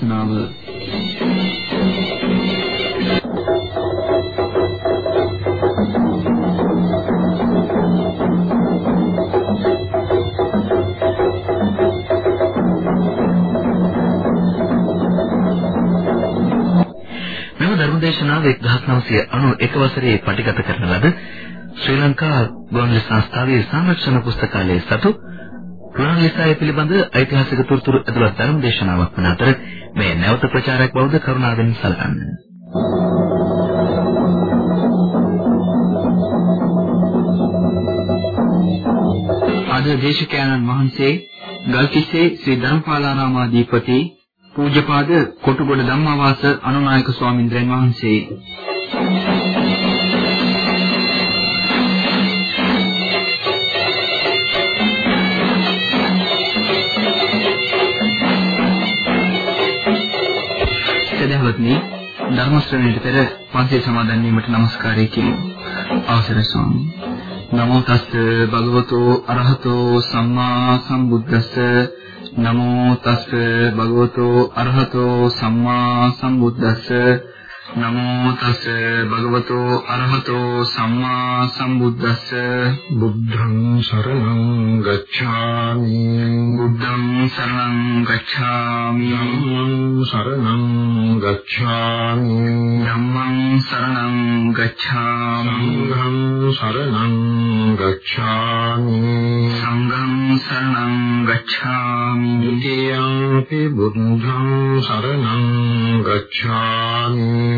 ධර්මානුශාසනාව ධර්මදේශනාව 1991 වසරේ පටිගත කරන ලද ශ්‍රී ලංකා ගුවන්විදුලි සංස්ථාවේ සංරක්ෂණ පුස්තකාලයේ සතු පුරාණලිසාය පිළිබඳ ඓතිහාසික තොරතුරු ඇතුළත් ධර්මදේශනාවක් වන අතර මේ නැවත ප්‍රචාරයක් බවද කරුණාවෙන් සලකන්න. අද දේශකයන්න් වහන්සේ ගල්කිස්සේ ශ්‍රී ධර්මපාලාරාමාධිපති පූජ්‍යපාද කොටුගොඩ ධම්මාවාස අනුනායක ස්වාමින්ද්‍රයන් වහන්සේ සදහවත්නි ධර්ම ශ්‍රවණයට පෙර පන්සල් සමාදන් වීමට নমස්කාරය කියමු. අවසරයි ස්වාමී. නමෝ තස්ස භගවතෝ අරහතෝ සම්මා සම්බුද්දස්ස නමෝ තස් භගවතෝ අරහතෝ සම්මා සම්බුද්දස්ස නමෝ තස් භගවතෝ අරහතෝ සම්මා සම්බුද්දස්ස. බුද්ධං සරණං ගච්ඡාමි. බුද්ධං සරණං ගච්ඡාමි. ධම්මං සරණං ගච්ඡාමි. ධම්මං සරණං ගච්ඡාමි. සංඝං සරණං ගච්ඡාමි. සංඝං සරණං ගච්ඡාමි. ဒ ුතියං බුද්ධං සරණං ගච්ඡාමි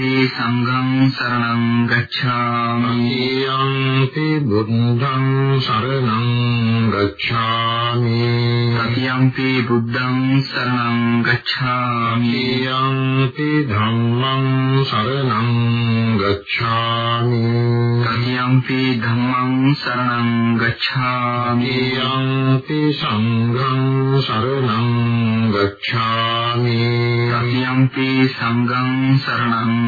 සංඝං සරණං ගච්ඡාමි. ဒ ුතියම්පි තේ සංඝං සරණං ගච්ඡාමි. යම්පි බුද්ධං සරණං ගච්ඡාමි. සතියම්පි බුද්ධං සරණං ගච්ඡාමි. යම්පි ධම්මං සරණං ගච්ඡාමි. සතියම්පි ධම්මං සරණං ගච්ඡාමි. යම්පි සංඝං සරණං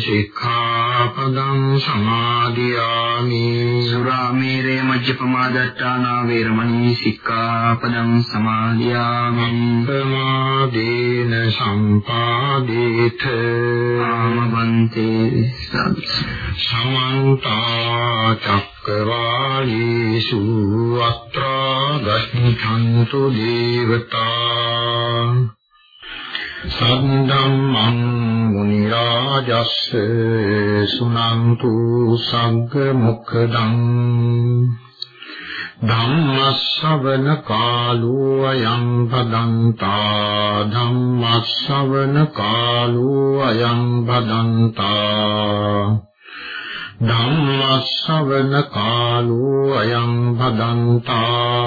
සික්ඛාපදං සමාදියාමි. සුරාමේරේ මජ්ජපමාදට්ඨානා වේරමණී සික්ඛාපදං සමාදියාමි. ප්‍රමාදේන සම්පාදේත. ආමවන්තේ සමන්ත චක්කවාලීසු අත්‍රා ගච්ඡන්තු දේවතා සම්ධම්මං මුනි රාජස්ස සුනන්තු සංඝ මොක්ඛදං ධම්මස්සවන කාලෝ අයං භදන්තා ධම්මස්සවන කාලෝ අයං භදන්තා ධම්මස්සවන කාලෝ අයං භදන්තා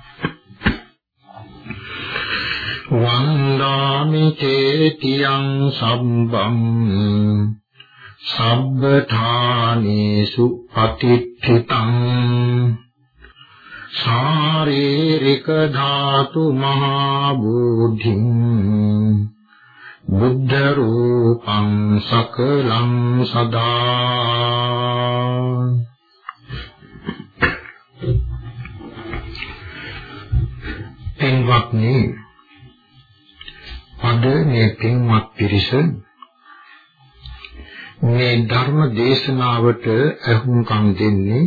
වන්දා සමිතේතියං සම්බම් සබ්බඨානේසු පතිත්ථිතං ශාරීරික ධාතු මහා බුද්ධින් බුද්ධ රූපං සකලං සදා පින්වත්නි අද මේ පින්වත් පිරිස මේ ධර්ම දේශනාවට අහුම්කම් දෙන්නේ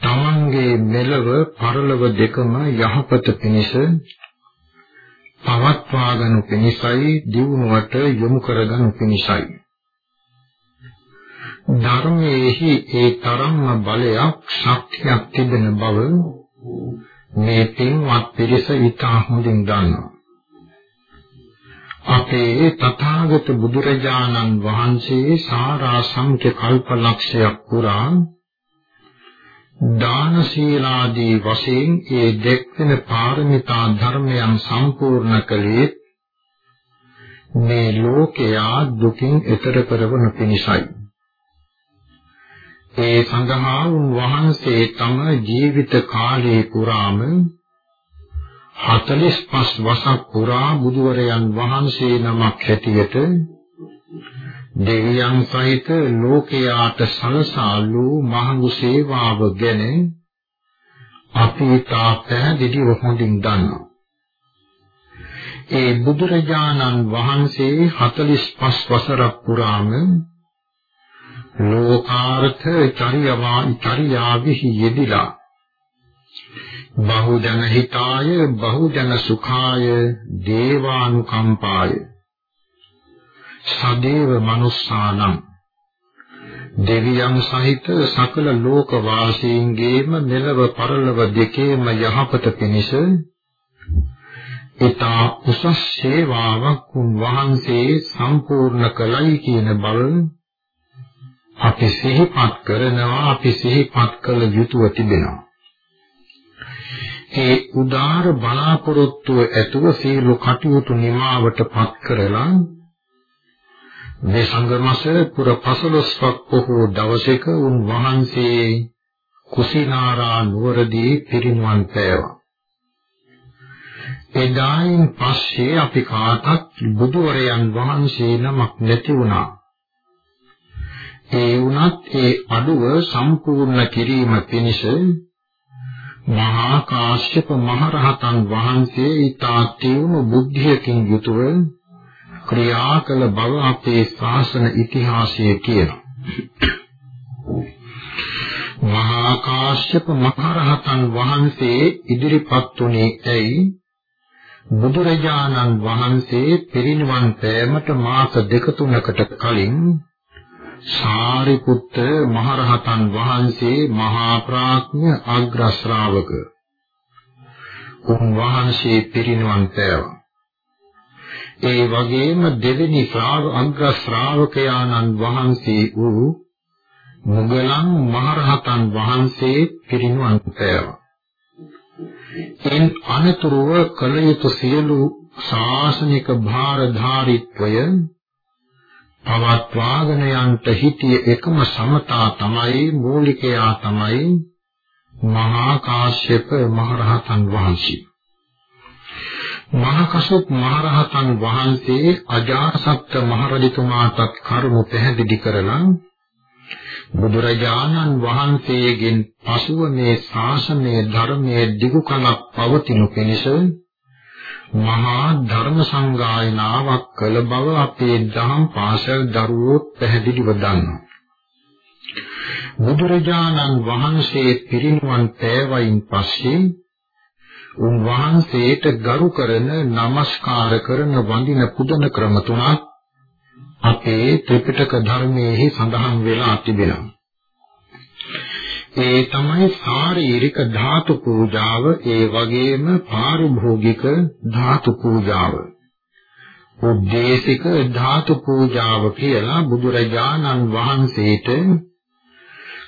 තමන්ගේ මෙලව පරලව දෙකම යහපත පිණිස පවත්වාගනු පිණිසයි දියුණුවට යොමු කරගනු පිණිසයි ධර්මයේහි ඒ තරම්ම බලයක් ශක්තියක් තිබෙන බව මේ පින්වත් පිරිස ඉතා හොඳින් දන්නවා. අපේ තථාගත බුදුරජාණන් වහන්සේ සාරා සංඛ්‍ය කල්පලක්ෂයක් පුරා දාන සීලාදී වශයෙන් ඒ දෙක්වෙන පාරමිතා ධර්මයන් සම්පූර්ණ කළේ මේ ලෝකයා දුකින් එතර කරවන පිණිසයි. ඒ සඳහා උන්වහන්සේ තම ජීවිත කාලයේ පුරාම 45 වසක් පුරා බුදුවරයන් වහන්සේ නමක් හැටියට දෙවියන් සහිත ලෝකයාට සලසාලු මහඟු සේවාව ගැන අපි තා පැහැදිලිව හොඳින් දන්නවා. ඒ බුදුරජාණන් වහන්සේ 45 වසරක් පුරාම ලෝකාර්ථ චරියවා චරියාවිහි යෙදිලා බහුජන හිතාය බහුජන සුඛාය දේවානුකම්පාය සදේව මනුස්සානම් දෙවියන් සහිත සකල ලෝක වාසීන්ගේම මෙලව පරලව දෙකේම යහපත පිණිස ඊතා උසස් සේවාවක් වහන්සේ සම්පූර්ණ කළයි කියන බව අපි සිහිපත් කරනවා අපි සිහිපත් කළ යුතුව තිබෙනවා. ඒ උදාර බලාපොරොත්තුව ඇතුව සියලු කටයුතු නිමාවටපත් කරලා මේ සංගමස පුර පසළොස්වක් පොහෝ දවසක උන් වහන්සේ කුසිනාරා නුවරදී පිරිනුවන් පෑවා. එදායින් පස්සේ අපි කාටත් බුදුවරයන් වහන්සේ නමක් නැති වුණා. ඒ වුණත් ඒ අඩුව සම්පූර්ණ කිරීම පිණිස මහා කාශ්‍යප මහරහතන් වහන්සේ ඊතා තියුණු බුද්ධියකින් යුතුව ක්‍රියා කළ බව අපේ ශාසන ඉතිහාසයේ කියනවා. මහා කාශ්‍යප මහරහතන් වහන්සේ ඉදිරිපත් වුණේ ඇයි? බුදුරජාණන් වහන්සේ පිරිනිවන් පෑමට මාස දෙක තුනකට කලින් සාරිපුත්ත මහරහතන් වහන්සේ මහා ප්‍රඥ අග්‍ර ශ්‍රාවක උන්වහන්සේ පිරිනිවන් පෑවා. ඒ වගේම දෙවෙනි ශ්‍රාව අග්‍ර ශ්‍රාවකයාණන් වහන්සේ වූ මුගලන් මහරහතන් වහන්සේ පිරිනිවන් පෑවා. එන් අනතුරුව කල යුතු සියලු ශාසනික භාරධාරීත්වය පවත්වාගෙන යන්ට හිටිය එකම සමතා තමයි මූලිකයා තමයි මහා කාශ්‍යප මහරහතන් වහන්සේ. මහා කසොප් මහරහතන් වහන්සේ අජාසත් මහරජතුමාටත් කරුණු පැහැදිලි කරලා බුදුරජාණන් වහන්සේගෙන් පසුව මේ ශාසනයේ ධර්මයේ දිගු කලක් පවතිනු පිණිස මහා ධර්ම සංගායනාවක් කළ බව අපේ දහම් පාසල් දරුවෝ පැහැදිලිව දන්නවා. බුදුරජාණන් වහන්සේ පිරිනිවන් පෑවයින් පස්සේ උන්වහන්සේට ගරු කරන নমස්කාර කරන වඳින පුදන ක්‍රම තුනක් අපේ ත්‍රිපිටක ධර්මයේ සඳහන් වෙලා තිබෙනවා. ඒ තමයි ශාරීරික ධාතු පූජාව ඒ වගේම පාරිභෝගික ධාතු පූජාව. උද්දේශික ධාතු පූජාව කියලා බුදුරජාණන් වහන්සේට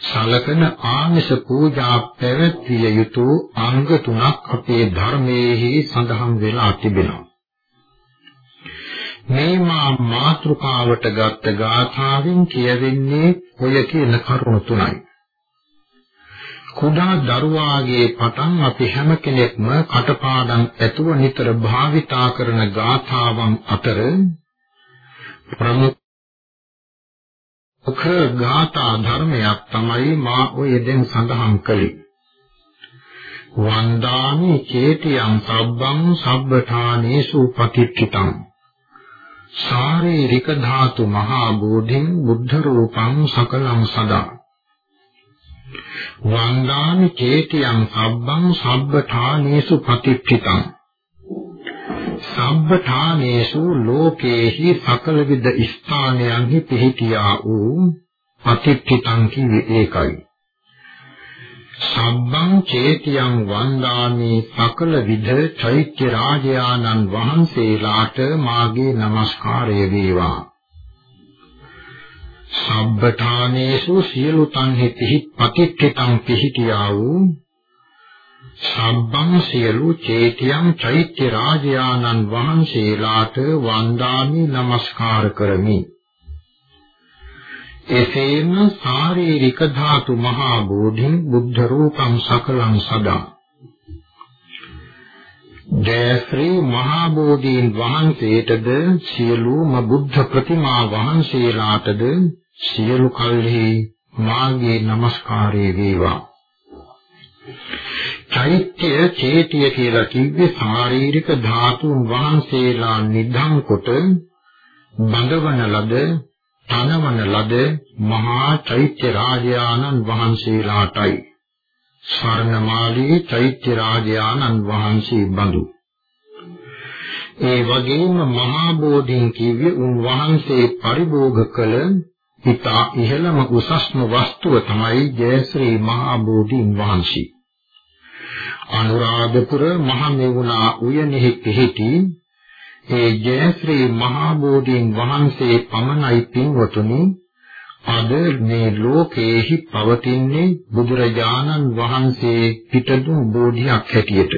සලකන ආමිෂ පූජා පැවැත්විය යුතු අංග තුනක් අපේ ධර්මයේ සඳහන් වෙලා තිබෙනවා. මේ මා මාත්‍රකාවට ගත්ත ගාථාවෙන් කියවෙන්නේ ඔය කියන කරුණු තුනයි. කුඩා දරුවාගේ පටන් අපි හැම කෙනෙක්ම කටපාඩම් ඇතුව නිතර භාවිතා කරන ගාථාවන් අතර ප්‍රමුඛ ගාථා ධර්මයක් තමයි මා ඔය දැන් සඳහන් කළේ. වන්දාමි චේතියං සබ්බං සබ්බඨානේසු පතිච්චිතං ශාරීරික ධාතු මහා බෝධින් බුද්ධ රූපං සකලං සදා වන්දාමි චේතියං සබ්බං සබ්බඨානේසු පතිච්චිතං සබ්බඨානේසු ලෝකේහි සකල විද ස්ථානයන්හි පිහිටියා වූ පතිච්චිතං කිවි ඒකයි. සබ්බං චේතියං වන්දාමි සකල විද චෛත්‍ය රාජයාණන් වහන්සේලාට මාගේ নমස්කාරය වේවා. සබ්බඨානේසු සියලු තන්හි පිහිට පතිච්චිතං පිහිටියා වූ සබ්බං සියලු චේතියං චෛත්‍ය රාජයාණන් වහන්සේලාට වන්දාමි নমස්කාර කරමි. එසේම ශාරීරික ධාතු මහා බෝධින් බුද්ධ රූපං සකලං සදා. ජයශ්‍රී මහා බෝධීන් වහන්සේටද සියලුම බුද්ධ ප්‍රතිමා වහන්සේලාටද සියලු කල්හි මාගේ নমස්කාරය වේවා. චෛත්‍ය චේතිය කියලා කිව්වේ ශාරීරික ධාතුන් වහන්සේලා නිධන් කොට බඳවන ලද තනවන ලද මහා චෛත්‍ය රාජානන් වහන්සේලාටයි. ස්වර්ණමාලී චෛත්‍ය රාජානන් වහන්සේ බඳු. ඒ වගේම මහා බෝධින් කිව්වේ උන්වහන්සේ පරිභෝග කළ ඉතා ඉහළම උසස්ම වස්තුව තමයි ජයශ්‍රී මහා බෝධීන් වහන්සේ. අනුරාධපුර මහමෙවුනා උයනෙහි පිහිටි ඒ ජයශ්‍රී මහා බෝධීන් වහන්සේ පමණයි පින්වතුනි අද මේ ලෝකයේහි පවතින්නේ බුදුරජාණන් වහන්සේ පිටදුන් බෝධියක් හැටියට.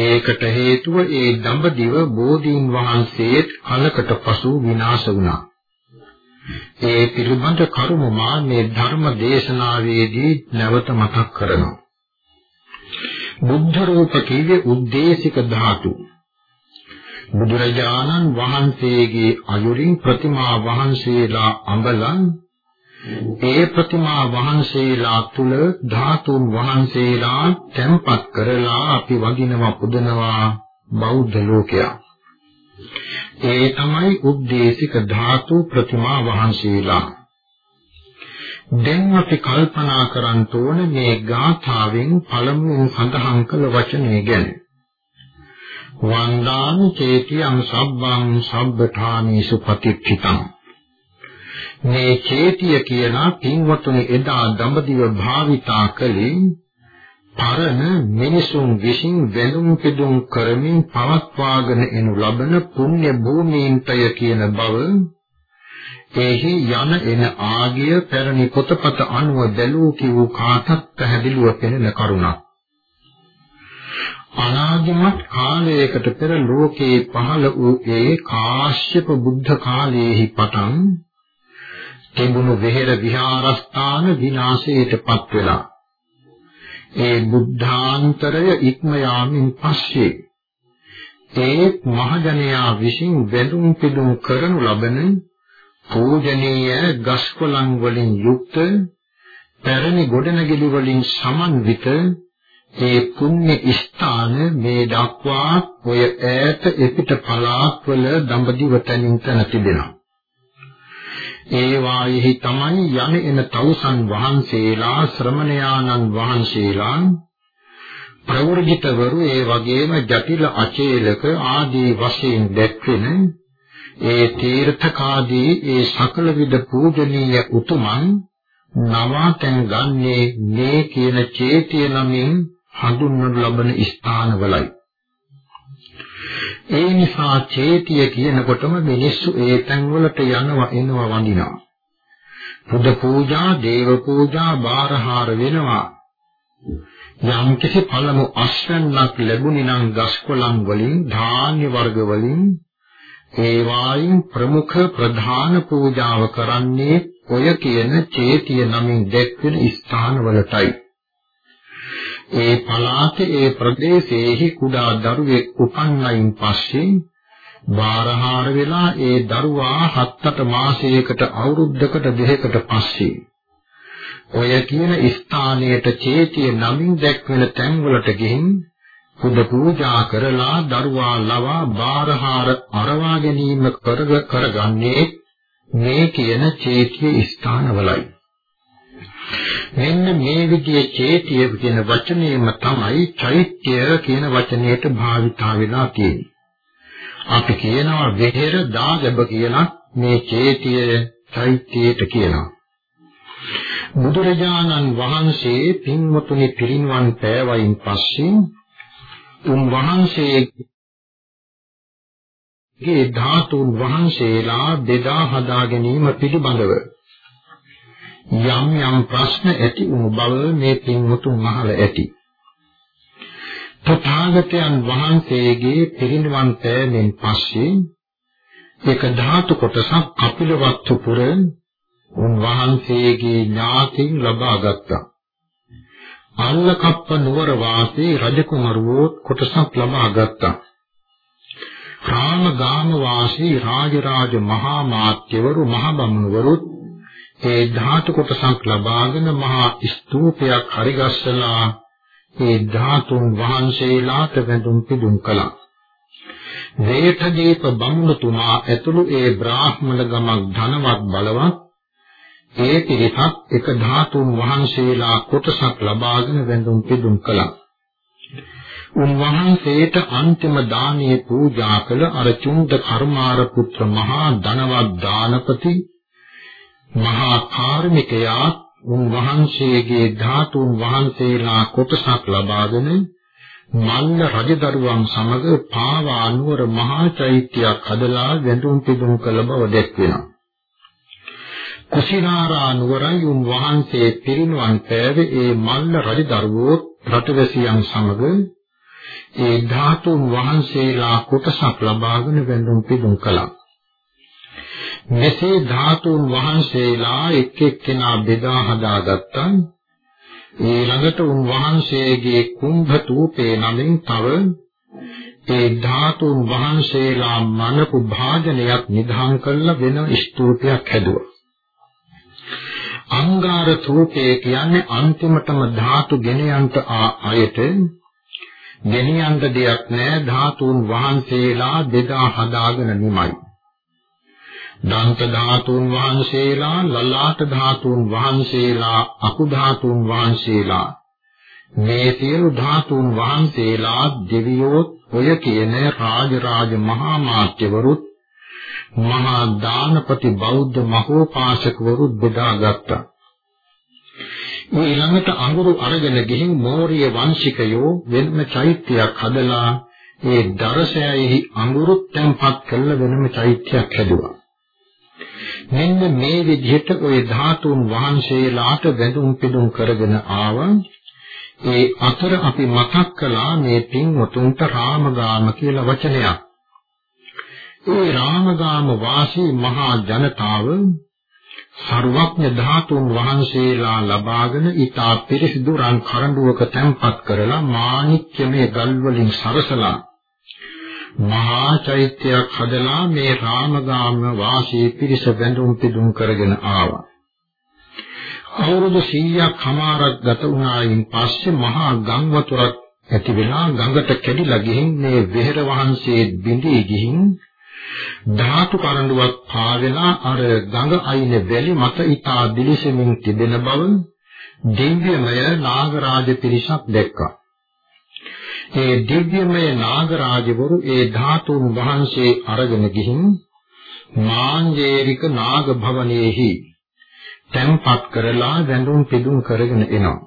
ඒකට හේතුව ඒ දඹදිව බෝධීන් වහන්සේත් කලකට පසු විනාශ වුණා. ඒ පිළිබඳ කරුණ මා මේ ධර්ම දේශනාවේදී නැවත මතක් කරනවා. බුද්ධ රූප කීවේ උද්දේශික ධාතු. බුදුරජාණන් වහන්සේගේ අයුරින් ප්‍රතිමා වහන්සේලා අඹලන් ඒ ප්‍රතිමා වහන්සේලා තුල ධාතුන් වහන්සේලා තැන්පත් කරලා අපි වඳිනවා පුදනවා බෞද්ධ ලෝකයා ඒ තමයි උද්දේශික ධාතු ප්‍රතිමා වහන්සේලා. දැන් අපි කල්පනා කරන් තෝන මේ ගාථාවෙන් පළමුවෙන් සඳහන් කළ වචනේ ගැන. වන්දාන චේතියං සබ්බං සබ්බඨානීසු පතිච්චිතං මේ චේතිය කියන පින්වතුනි එදා දඹදිව භාවිතා කළේ පරණ මිනිසුන් විසින් වැඳුම් පිදුම් කරමින් පවත්වාගෙන එනු ලබන පුණ්‍ය භූමීන්තය කියන බව එහි යන එන ආගිය පැරණි පොතපත අනුව බැලූ කිව් කාටත් පැහැදිලිව පෙනෙන කරුණක්. අනාගමත් කාලයකට පෙර ලෝකේ පහළ වූ ඒ කාශ්‍යප බුද්ධ කාලයේහි පටන් තිබුණු වෙහෙර විහාරස්ථාන විනාශයටපත් වෙලා ඒ බුද්ධාන්තරය ඉක්ම යාමින් පස්සේ ඒ මහජනයා විසින් වැඳුම් පිදුම් කරනු ලබන පූජනීය ගස්කොළන් වලින් යුක්ත පැරණි ගොඩනැගිලි වලින් සමන්විත ඒ පුණ්‍ය ස්ථාන මේ දක්වා ඔය ඈත එපිට පළාත්වල දඹදිව තැනින් තැන තිබෙනවා. ඒ වායෙහි තමයි යන එන තවුසන් වහන්සේලා ශ්‍රමණයාණන් වහන්සේලා ප්‍රවෘජිතවරු ඒ වගේම ජටිල අචේලක ආදී වශයෙන් දැක්වෙන ඒ තීර්ථකාදී ඒ සකල විද පූජනීය උතුමන් නවාතෙන් ගන්නේ මේ කියන චේතිය නමින් හඳුන්වනු ලබන ස්ථානවලයි. ඒ නිසා චේතිය කියනකොටම මිනිස්සු ඒ තැන් වලට යනවා එනවා වඳිනවා. බුද්ධ පූජා, දේව පූජා, බාරහාර වෙනවා. යම් කිසි පළමු අස්වැන්නක් ලැබුණි නම් ගස්කොළන් වලින්, ධාන්‍ය වර්ග වලින් ඒ වායින් ප්‍රමුඛ ප්‍රධාන පූජාව කරන්නේ ඔය කියන චේතිය නමින් දැක්වෙන ස්ථානවලටයි. ඒ පළාතේ ඒ ප්‍රදේශයේහි කුඩා දරුවෙක් උපන්නයින් පස්සේ බාරහාර වෙලා ඒ දරුවා 7-8 මාසයකට අවුරුද්දකට දෙකකට පස්සේ ඔය කියන ස්ථානයට චේතිය නමින් දැක්වෙන තැන්වලට ගිහින් පුද පූජා කරලා දරුවා ලවා බාරහාර අරවා ගැනීම කරගන්නේ මේ කියන චේතිය ස්ථානවලයි. මෙන්න මේ විදිහේ චේතිය කියන වචනයම තමයි චෛත්‍ය කියන වචනයට භාවිතා වෙලා තියෙන්නේ. අපි කියනවා වෙහෙර දාගබ කියලා මේ චේතිය චෛත්‍යයට කියනවා. බුදුරජාණන් වහන්සේ පින්වතුනි පිරින්වන් පෑවයින් පස්සේ උන්වහන්සේගේ ධාතුන් වහන්සේලා දෙදා හදා ගැනීම පිළිබඳව යම් යම් ප්‍රශ්න ඇති වූ බව මේ පින්වතුන් අහලා ඇති. තථාගතයන් වහන්සේගේ පිරිනිවන් පෑමෙන් පස්සේ එක ධාතු කොටසක් කපිලවස්තු පුර උන්වහන්සේගේ ඥාතින් ලබා ගත්තා. අල්ලකප්ප නුවර වාසී රජකුමරුවෝ කොටසක් ලබා ගත්තා. රාමගාම වාසී රාජරාජ මහා මාත්‍යවරු මහ බමුණුවරුත් ඒ ධාතු කොටසක් ලබාගෙන මහා ස්තූපයක් හරිගස්සලා ඒ ධාතුන් වහන්සේලාට වැඳුම් පිදුම් කළා. වේඨදීප බමුණුතුමා ඇතුළු ඒ බ්‍රාහ්මණ ගමක් ධනවත් බලවත් ඒ පිරිසක් එක ධාතුන් වහන්සේලා කොටසක් ලබාගෙන වැඳුම් පිදුම් කළා. උන්වහන්සේට අන්තිම දානීය පූජා කළ අර චුන්ද කර්මාර පුත්‍ර මහා ධනවත් දානපති මහා කාර්මිකයා උන්වහන්සේගේ ධාතුන් වහන්සේලා කොටසක් ලබාගෙන මල්ල රජදරුවන් සමග පාවා නුවර මහා චෛත්‍යයක් හදලා වැඳුම් පිදුම් කළ බව දැක්වෙනවා. කුසිනාරා නුවරයි උන්වහන්සේ පිරිනුවන් පෑවේ ඒ මල්ල රජදරුවෝ රටවැසියන් සමග ඒ ධාතුන් වහන්සේලා කොටසක් ලබාගෙන වැඳුම් පිදුම් කළා. මෙසේ ධාතුන් වහන්සේලා එක් එක්කෙනා බෙදා හදාගත්තා. ඊළඟට උන්වහන්සේගේ කුම්භ තූපේ නමින් තව ඒ ධාතුන් වහන්සේලා මනපු භාජනයක් නිධාන් කරලා වෙන ස්තූපයක් හැදුවා. අංගාර තූපේ කියන්නේ අන්තිමටම ධාතු ගෙනියන්ට ආයත ගෙනියන්න දෙයක් නැහැ ධාතුන් වහන්සේලා බෙදා හදාගෙන නිමයි. දන්ත ධාතුන් වහන්සේලා ලලාට ධාතුන් වහන්සේලා අකු ධාතුන් වහන්සේලා මේ සියලු ධාතුන් වහන්සේලා දෙවියෝ ඔය කියන රාජරාජ මහා මාත්‍යවරුත් මහා දානපති බෞද්ධ මහෝපාසකවරුත් බෙදාගත්තා. ඊළඟට අඟුරු අරගෙන ගිහින් මෝරිය වංශිකයෝ වෙනම චෛත්‍යයක් හදලා ඒ දරසයයි අඟුරුත් තැන්පත් කළ වෙනම චෛත්‍යයක් හැදුවා. මෙන්න මේ විදිහට ওই ධාතුන් වහන්සේලාට වැඳුම් පිදුම් කරගෙන ආවා. ඒ අතර අපි මතක් කළා මේ පින්වතුන්ට රාමගාම කියලා වචනයක්. ඒ රාමගාම වාසී මහා ජනතාව සර්වඥ ධාතුන් වහන්සේලා ලබාගෙන ඊතා පිරිසිදු රන් කරඬුවක තැන්පත් කරලා මාණික්‍යමේ ගල් වලින් සරසලා මහා චෛත්‍යයක් හදලා මේ රාමගාම වාසී පිරිස වැඳුම් පිදුම් කරගෙන ආවා. අවුරුදු 100ක් හමාරක් ගත වුණායින් පස්සේ මහා ගම් වතුරක් ඇති වෙලා ගඟට කැඩිලා ගිහින් මේ වෙහෙර වහන්සේ බිඳී ගිහින් ධාතු කරඬුවක් පාවෙලා අර ගඟ අයින වැලි මත ඊතා දිලිසෙමින් තිබෙන බව දිව්‍යමය නාගරාජ පිරිසක් දැක්කා. ඒ දිව්‍යමය නාගරාජවරු ඒ ධාතුන් වහන්සේ අරගෙන ගිහින් මාංජේරික නාග භවනයේහි තැන්පත් කරලා වැඳුම් පිදුම් කරගෙන එනවා.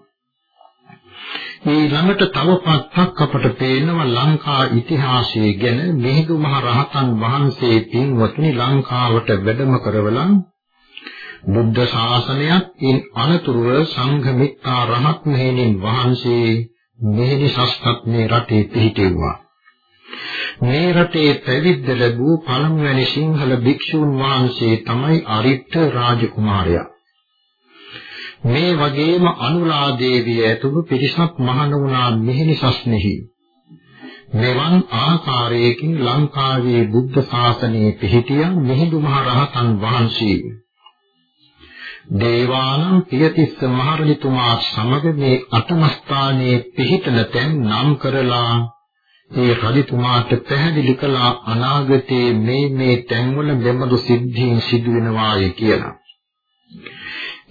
මේ ළඟට තව පත්තක් අපට පේනවා ලංකා ඉතිහාසයේ ගැන මිහිඳු මහ රහතන් වහන්සේ පින්වත්නි ලංකාවට වැඩම කරවලා බුද්ධ ශාසනයත් ඉන් අනතුරුව සංඝ මිත්තා රහත් මෙහෙණින් වහන්සේ මෙහෙණි සස්තත් මේ රටේ පිහිටෙව්වා. මේ රටේ පැවිද්ද ලැබූ පළමුවැනි සිංහල භික්ෂුන් වහන්සේ තමයි අරිට්ඨ රාජකුමාරයා. මේ වගේම අනුලා දේවිය ඇතුළු පිරිසක් මහණ වුණා මෙහෙණිසස්නෙහි. මෙවන් ආකාරයකින් ලංකාවේ බුද්ධ ශාසනයේ පිහිටිය මිහිඳු මහ රහතන් වහන්සේ දේවානම් පියතිස්ස මහරජතුමා සමග මේ අටමස්ථානයේ පිහිටන තැන් නම් කරලා ඒ රජතුමාට පැහැදිලි කළා අනාගතයේ මේ මේ තැන්වල මෙබඳු සිද්ධීන් සිදු වෙනවායි කියලා.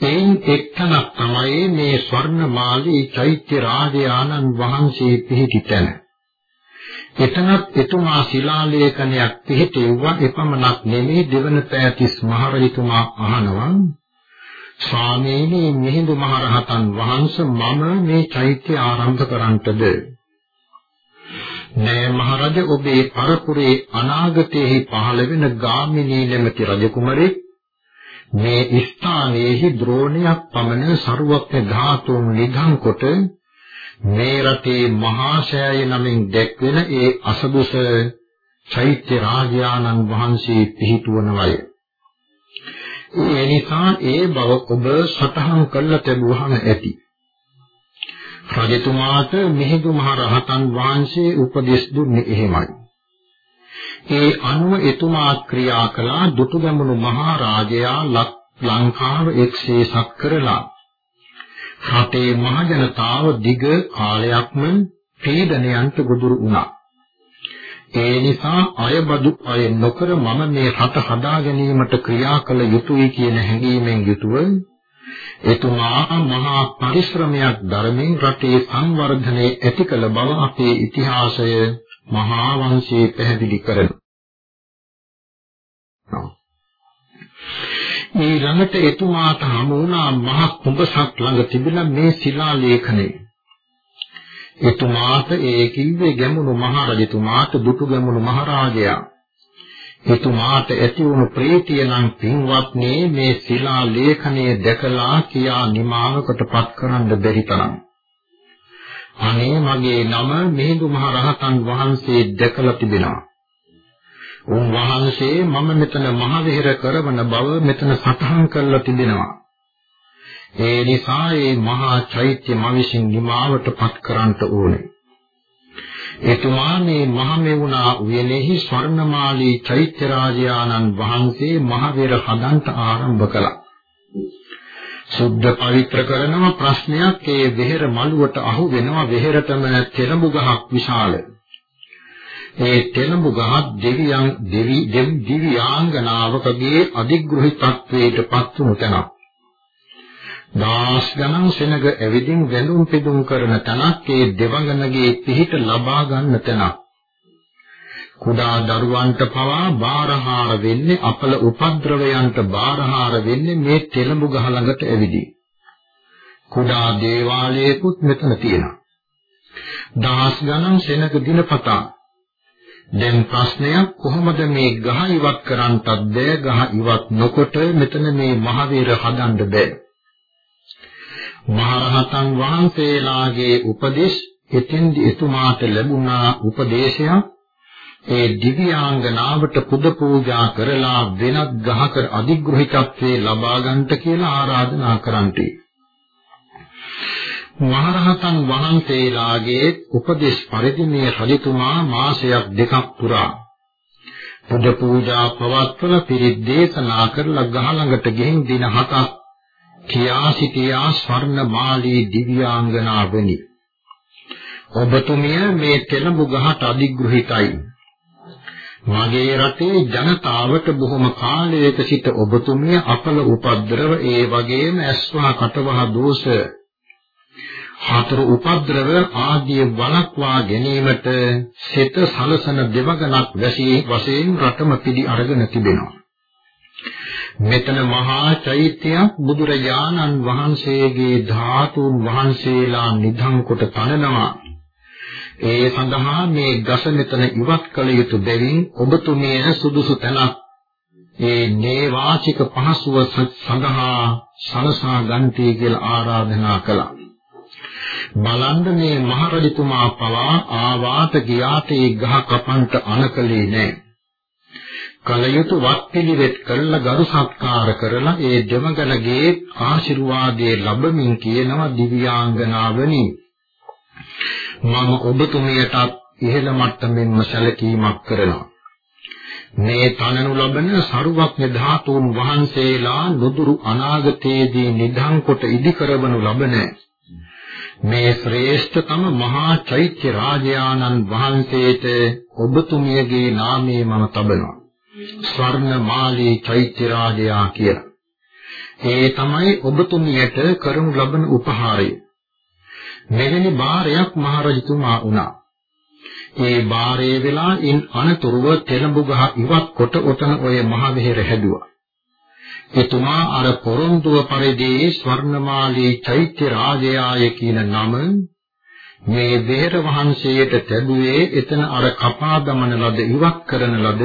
එයින් එක්තනක් තමයි මේ ස්වර්ණමාලී චෛත්‍ය රාජයාණන් වහන්සේ පිහිටි තැන. එතනත් එතුමා ශිලාලේඛනයක් පිහිටෙව්වා එපමණක් නෙමේ දෙවන පෑතිස් මහරජතුමා අහනවා ස්වාමීනි මිහිඳු මහරහතන් වහන්සේ මම මේ චෛත්‍ය ආරම්භ කරන්නටද නෑ මහරජ ඔබේ පරපුරේ අනාගතයේ පහළ වෙන ගාමිණී නැමැති රජකුමරෙක් මේ ස්ථානයේහි ද්‍රෝණයක් පමණ ਸਰුවක්ඥ ධාතුන් නිධන් කොට මේ රටේ මහා ශාය නමින් දැක්වෙන ඒ අසදුස චෛත්‍ය රාජානන් වහන්සේ පිහිටුවනවය. ඒ නිසා ඒ බව ඔබ සටහන් කළ තිබුවහම ඇති. රජතුමාට මිහිඳු මහ රහතන් වහන්සේ උපදෙස් දුන්නේ එහෙමයි. ඒ අනුව එතුමා ක්‍රියා කළා දුටුගැමුණු මහා රාජයා ලංකාව එක්සේසත් කරලා රටේ මහ ජනතාව දිග කාලයක්ම පීඩනයන්ට ගොදුරු වුණා. ඒ නිසා අයබදු අය නොකර මම මේ රට හදා ගැනීමට ක්‍රියා කළ යුතුයි කියන හැඟීමෙන් යුතුව එතුමා මහා පරිශ්‍රමයක් ධර්මයෙන් රටේ සංවර්ධනයේ ඇති කළ බව අපේ ඉතිහාසය මහා වංශයේ පැහැදිලි කරනවා. ඊළඟට එතුමාට හමු වුණා මහ කුඹසක් ළඟ තිබෙන මේ ශිලා ලේඛනය. එතුමාට ඒ කිව්වේ ගැමුණු මහරජතුමාට දුටු ගැමුණු මහරජයා. එතුමාට ඇති වුණු ප්‍රීතිය නම් පින්වත්නි මේ ශිලා ලේඛනය දැකලා කියා නිමාවකටපත් කරන්න බැරි තරම්. අනේ මගේ නම මිහිඳු මහරහතන් වහන්සේ දැකලා තිබෙනවා. උන්වහන්සේ මම මෙතන මහවිහෙර කරවන බව මෙතන සටහන් කරලා තිබෙනවා. ඒ නිසා මේ මහා චෛත්‍ය මම විසින් නිමාවටපත් කරන්නට ඕනේ. එතුමා මේ මහමෙවුනා උයනේහි ස්වර්ණමාලී චෛත්‍ය රාජයාණන් වහන්සේ මහවිහෙර හදන්ට ආරම්භ කළා. සුද්ධ පවිත්‍ර කරනම ප්‍රශ්නයක් ඒ වෙහෙර මළුවට අහු වෙනවා වෙහෙරටම තෙරඹු ගහක් විශාලයි. ඒ තෙලඹු ගහක් දෙවියන් දෙවි දිව්‍යාංගනාවකගේ අධිග්‍රහිතත්වයට පත් වුණු තැනක්. දාස් ගණන් සෙනග ඇවිදින් වැඳුම් පිදුම් කරන තැනක් ඒ දෙවඟනගේ පිහිට ලබා ගන්න තැනක්. කුඩා දරුවන්ට පවා බාරහාර වෙන්නේ අපල උපද්‍රවයන්ට බාරහාර වෙන්නේ මේ තෙලඹු ගහ ළඟට ඇවිදී. කුඩා දේවාලයකුත් මෙතන තියෙනවා. දහස් ගණන් සෙනග දිනපතා දැන් ප්‍රශ්නයක් කොහොමද මේ ගහ ඉවත් කරන්නටත් බෑ ගහ ඉවත් නොකොට මෙතන මේ මහවීර හදන්න බෑ මහරහතන් වහන්සේලාගේ උපදේශ එතෙන්දි එතුමාට ලැබුණා උපදේශයක්. ඒ දිව්‍යාංගනාවට පුද පූජා කරලා වෙනත් ගහක අධිග්‍රහිතත්වයේ ලබා ගන්නට කියලා ආරාධනා කරන්ටි. මහරහතන් වහන්සේලාගේ උපදේශ පරිදි මේ රජතුමා මාසයක් දෙකක් පුරා පුද පූජා පවත්වන පිරිත් දේශනා කරලා ගහ ළඟට ගෙහින් දින හතක් කියා සිටියා ස්වර්ණමාලී දිව්‍යාංගනාවනි ඔබතුමිය මේ තෙලඹු ගහට අධිග්‍රහිතයි. මගේ රටේ ජනතාවට බොහොම කාලයක සිට ඔබතුමිය අපල උපද්දරව ඒ වගේම ඇස්වා කටවහ දෝෂ. හතර උපද්‍රව ආදී වළක්වා ගැනීමට සිත සලසන දෙවගණක් වැසී වශයෙන් රටම පිළි අරගෙන තිබෙනවා. මෙතන මහා චෛත්‍යයක් බුදුරජාණන් වහන්සේගේ ධාතුන් වහන්සේලා නිධන් කොට තනනවා. ඒ සඳහා මේ ගස මෙතන ඉවත් කළ යුතු බැවින් ඔබතුමිය සුදුසු තැනක් ඒ නේවාචික පහසුව සඳහා සලසා ගන්ටි කියලා ආරාධනා කළා. බලන්න මේ මහරජතුමා පවා ආවාත ගියාට ඒ ගහ කපන්ට අනකලේ නැහැ. කලයුතු වත් පිළිවෙත් කළ ගරු සත්කාර කරලා ඒ දෙමගණගේ ආශිර්වාදයේ ලැබමින් කියනවා දිව්‍යාංගනාවනි. මම ඔබතුමියටත් ඉහළ මට්ටමින්ම සැලකීමක් කරනවා. මේ තනනු ලබන සරුවක්ඥ ධාතුන් වහන්සේලා නුදුරු අනාගතයේදී නිධන් කොට ඉදි කරවනු ලබන මේ ශ්‍රේෂ්ඨතම මහා චෛත්‍ය රාජයාණන් වහන්සේට ඔබතුමියගේ නාමය මම තබනවා. ස්වර්ණමාලී චෛත්‍ය රාජයා කියලා. ඒ තමයි ඔබතුමියට කරනු ලබන උපහාරය. මෙවැනි බාරයක් මහරජතුමා වුණා. ඒ බාරයේ වෙලා ඉන් අනතුරුව තෙලඹු ගහ ඉවත් කොට ඔතන ඔය මහවිහෙර හැදුවා. එතුමා අර පොරොන්දුව පරිදි ස්වර්ණමාලී චෛත්‍ය රාජයාය කියන නම මේ දෙහෙර වහන්සේට ලැබුවේ එතන අර කපා දමන ලද ඉවත් කරන ලද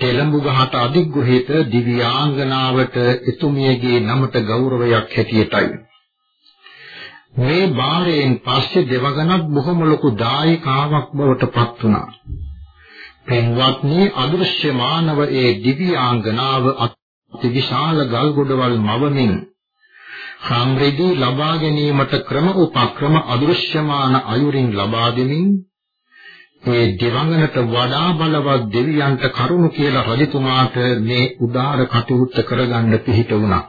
තෙලඹු ගහට අධිග්‍රහිත දිව්‍යාංගනාවට එතුමියගේ නමට ගෞරවයක් හැටියටයි මේ බාරයෙන් පස්සේ දෙවගණක් බොහොම ලොකු දායකාවක් බවට පත් වුණා. පෙන්වත්නි අදෘශ්‍යමානව ඒ දිව්‍යාංගනාව අතිවිශාල ගල්ගොඩවල් මවමින් සම්රිදි ලබා ගැනීමට ක්‍රම උපක්‍රම අදෘශ්‍යමාන අයුරින් ලබා දෙමින් ඒ දෙවඟනට වඩා බලවත් දෙවියන්ට කරුණු කියලා රජතුමාට මේ උදාර කටයුත්ත කරගන්න පිහිට වුණා.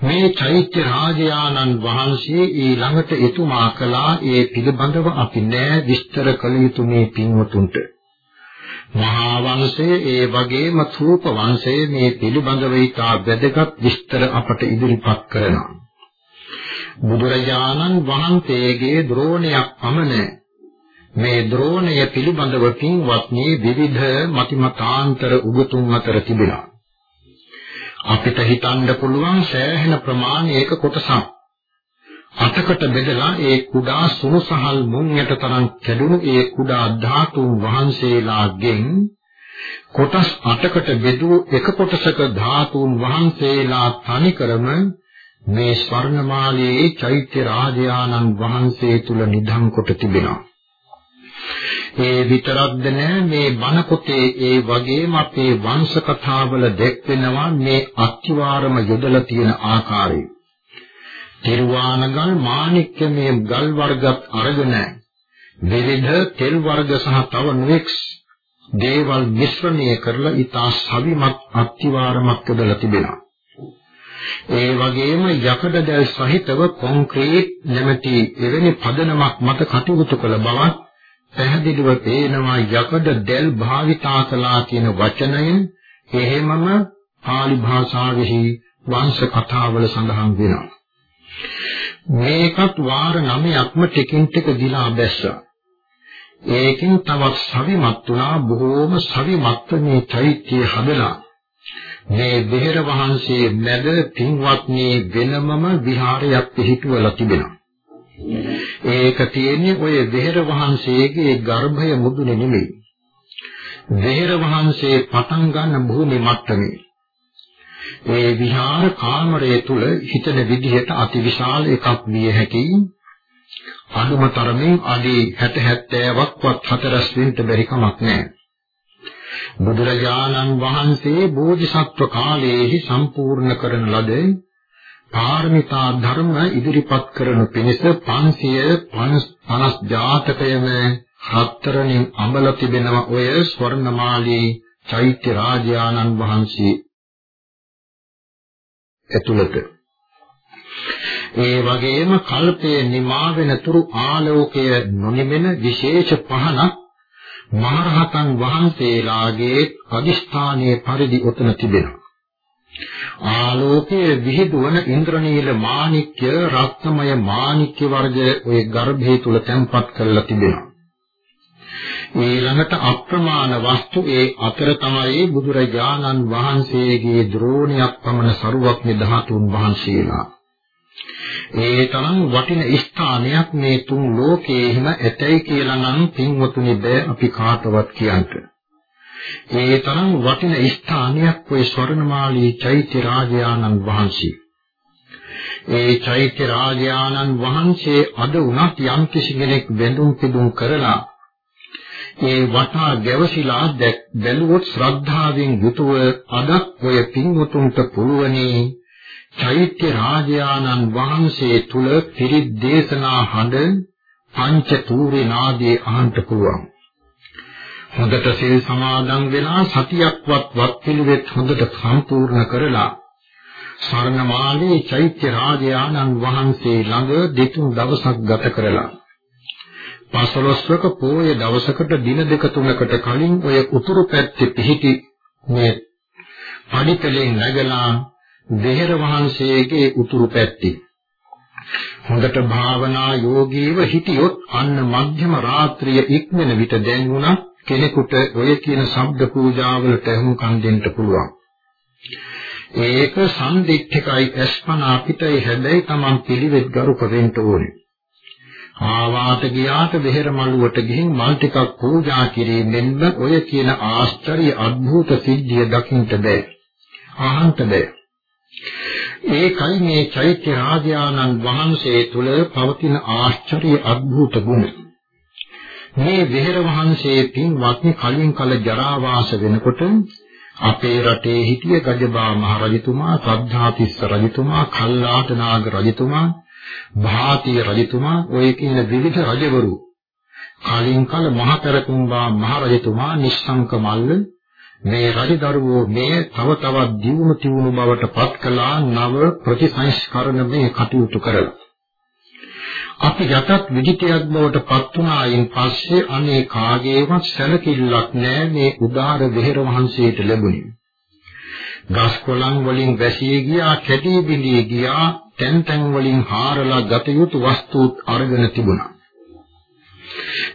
මේ චෛත්‍ය රාජයාණන් වහන්සේ ඊළඟට එතුමා කළා ඒ පිළිබඳව අපි නෑ විස්තර කළ යුතු මේ පින්වතුන්ට. මහා වංශයේ ඒ වගේම ථූප වංශයේ මේ පිළිබඳව ඉතා වැදගත් විස්තර අපට ඉදිරිපත් කරනවා. බුදුරජාණන් වහන්සේගේ ද්‍රෝණයක් පමණ මේ ද්‍රෝණය පිළිබඳව පින්වත්නි විවිධ මතිමතාන්තර උගතුන් අතර තිබෙනවා. අපිට හිතන්න පුළුවන් සෑහෙන ප්‍රමාණයක කොටසක් අටකට බෙදලා ඒ කුඩා සුනුසහල් මුං යට තරම් කැඩුණු ඒ කුඩා ධාතුන් වහන්සේලාගෙන් කොටස් අටකට බෙදූ එක කොටසක ධාතුන් වහන්සේලා තනිකරම මේ ස්වර්ණමාලයේ චෛත්‍ය රාජයාණන් වහන්සේ තුල නිධන් කොට තිබෙනවා. ඒ විතරක්ද නෑ මේ බණ පොතේ ඒ වගේම අපේ වංශ කතාවල දැක්වෙනවා මේ අත්විවරම යොදලා තියෙන ආකාරය. තිරුවානගල් මාණික්ක මේ ගල් වර්ගත් අරගෙන විවිධ තෙල් වර්ග සහ තව නොඑක් දේවල් මිශ්‍රණය කරලා ඊතා සවිමත් අත්විවරමක් යොදලා තිබෙනවා. ඒ වගේම යකඩ දැල් සහිතව කොන්ක්‍රීට් නැමැති එවැනි පදනමක් මත කටයුතු කළ බවත් පැහැදිලිව පේනවා යකඩ දැල් භාවිතා කළා කියන වචනය එහෙමම පාලි භාෂාවෙහි වංශ කතාවල සඳහන් වෙනවා. මේකත් වාර 9ක්ම ටිකින් ටික දිලා බැස්සා. ඒකෙන් තවත් සවිමත් වුණා බොහෝම සවිමත් මේ චෛත්‍ය හදලා මේ බෙහෙර වහන්සේ මැද පින්වත්නි වෙනමම විහාරයක් පිහිටුවලා තිබෙනවා. ඒක තියෙන්නේ ඔය වෙහෙර වහන්සේගේ ගර්භය මුදුනේ නෙමෙයි. වෙහෙර වහන්සේ පටන් ගන්න භූමි මට්ටමේ. ඒ විහාර කාමරය තුල හිතන විදිහට අතිවිශාල එකක් විය හැකියි. අනුම තරමින් අඩි 60 70ක්වත් හතරස් වෙන්න බැරි කමක් නැහැ. බුදුරජාණන් වහන්සේ බෝධිසත්ව කාලයේහි සම්පූර්ණ කරන ලද පාරමිතා ධර්ම ඉදිරිපත් කරනු පිණිස 550 ජාතකයම හතරෙන් අඹල තිබෙනවා ඔය ස්වර්ණමාලී චෛත්‍ය රාජානන් වහන්සේ ඇතුළත. ඒ වගේම කල්පයේ නිමා වෙන තුරු ආලෝකය නොනිමෙන විශේෂ පහනක් මහරහතන් වහන්සේලාගේ අදිස්ථානයේ පරිදි උතන තිබෙනවා. ආලෝකයේ විහිදුවන ඉන්ද්‍රනීල මාණික්‍ය රත්නමය මාණික්‍ය වර්ග ওই ගර්භය තුල තැන්පත් කරලා තිබෙනවා. ඊළඟට අප්‍රමාණ වස්තු ඒ අතර තමයි බුදුරජාණන් වහන්සේගේ ද්‍රෝණයක් පමණ සරුවක්ඥ ධාතුන් වහන්සේලා. ඒ තරම් වටින ස්ථානයක් මේ තුන් ලෝකයේම ඇතයි කියලා නම් පින්වතුනි බෑ අපි කාටවත් කියන්න. ඒ තරම් වටින ස්ථානයක් ඔය ස්වර්ණමාලී චෛත්‍ය රාජයාණන් වහන්සේ. ඒ චෛත්‍ය රාජානන් වහන්සේ අද උනත් යම් කිසි කෙනෙක් බැඳුම් පිදුම් කරලා ඒ වටා ගැවසිලා බැලුවොත් ශ්‍රද්ධාවෙන් යුතුව අදත් ඔය පින්වතුන්ට පුළුවනි චෛත්‍ය රාජානන් වහන්සේ තුල පිරිත් දේශනා හඬ පංච තූරේ නාදයේ අහන්න පුළුවන්. හොඳට සිල් සමාදන් වෙලා සතියක්වත් වත් පිළිවෙත් හොඳට සම්පූර්ණ කරලා ස්වර්ණමාලී චෛත්‍ය රාජානන් වහන්සේ ළඟ දෙතුන් දවසක් ගත කරලා පසළොස්වක පෝය දවසකට දින දෙක තුනකට කලින් ඔය උතුරු පැත්තේ පිහිටි මේ පඩිතලෙන් නැගලා දෙහෙර වහන්සේගේ උතුරු පැත්තේ හොඳට භාවනා යෝගීව හිටියොත් අන්න මධ්‍යම රාත්‍රිය ඉක්මන විට දැන්ුණා කෙනෙකුට ඔය කියන ශබ්ද පූජාවලට එහුම්කම් දෙන්න පුළුවන්. ඒක සම්දික්ඛකයි අස්පනා පිටයි හැබැයි Taman පිළිවෙත් ගරුක වෙන්න ඕනේ. ආවාත ගියාට බෙහෙර මළුවට ගිහින් මල් ටිකක් පූජා කිරීමෙන්ම ඔය කියන ආශ්චර්ය අద్භූත සිද්ධිය දකින්න බෑ. අහන්න බෑ. ඒකයි මේ චෛත්‍ය රාජානන් වහන්සේ තුල පවතින ආශ්චර්ය අద్භූත ගුණ. මේ විහෙර වහන්සේ පින්වත්නි කලින් කල ජරා වාස වෙනකොට අපේ රටේ හිටිය ගජබා මහ රජතුමා, සද්ධාතිස්ස රජතුමා, කල්ලාට නාග රජතුමා, භාතිය රජතුමා ඔය කියන විවිධ රජවරු. කලින් කල මහ පෙරකුම්බා මහ රජතුමා නිස්සංක මල්ල මේ රජදරුවෝ මේ තව තවත් දියුණු තියුණු බවට පත් කළා නව ප්‍රතිසංස්කරණ මේ කටයුතු කරලා. අපි යටත් විජිතයක් බවට පත් වුණායින් පස්සේ අනේ කාගේවත් සැලකිල්ලක් නැහැ මේ උදාර වෙහෙර වහන්සේට ලැබුණේ. ගස් කොළන් වලින් වැසී ගියා, කැටි බිඳී ගියා, තැන් තැන් වලින් හාරලා ගත යුතු වස්තුත් අරගෙන තිබුණා.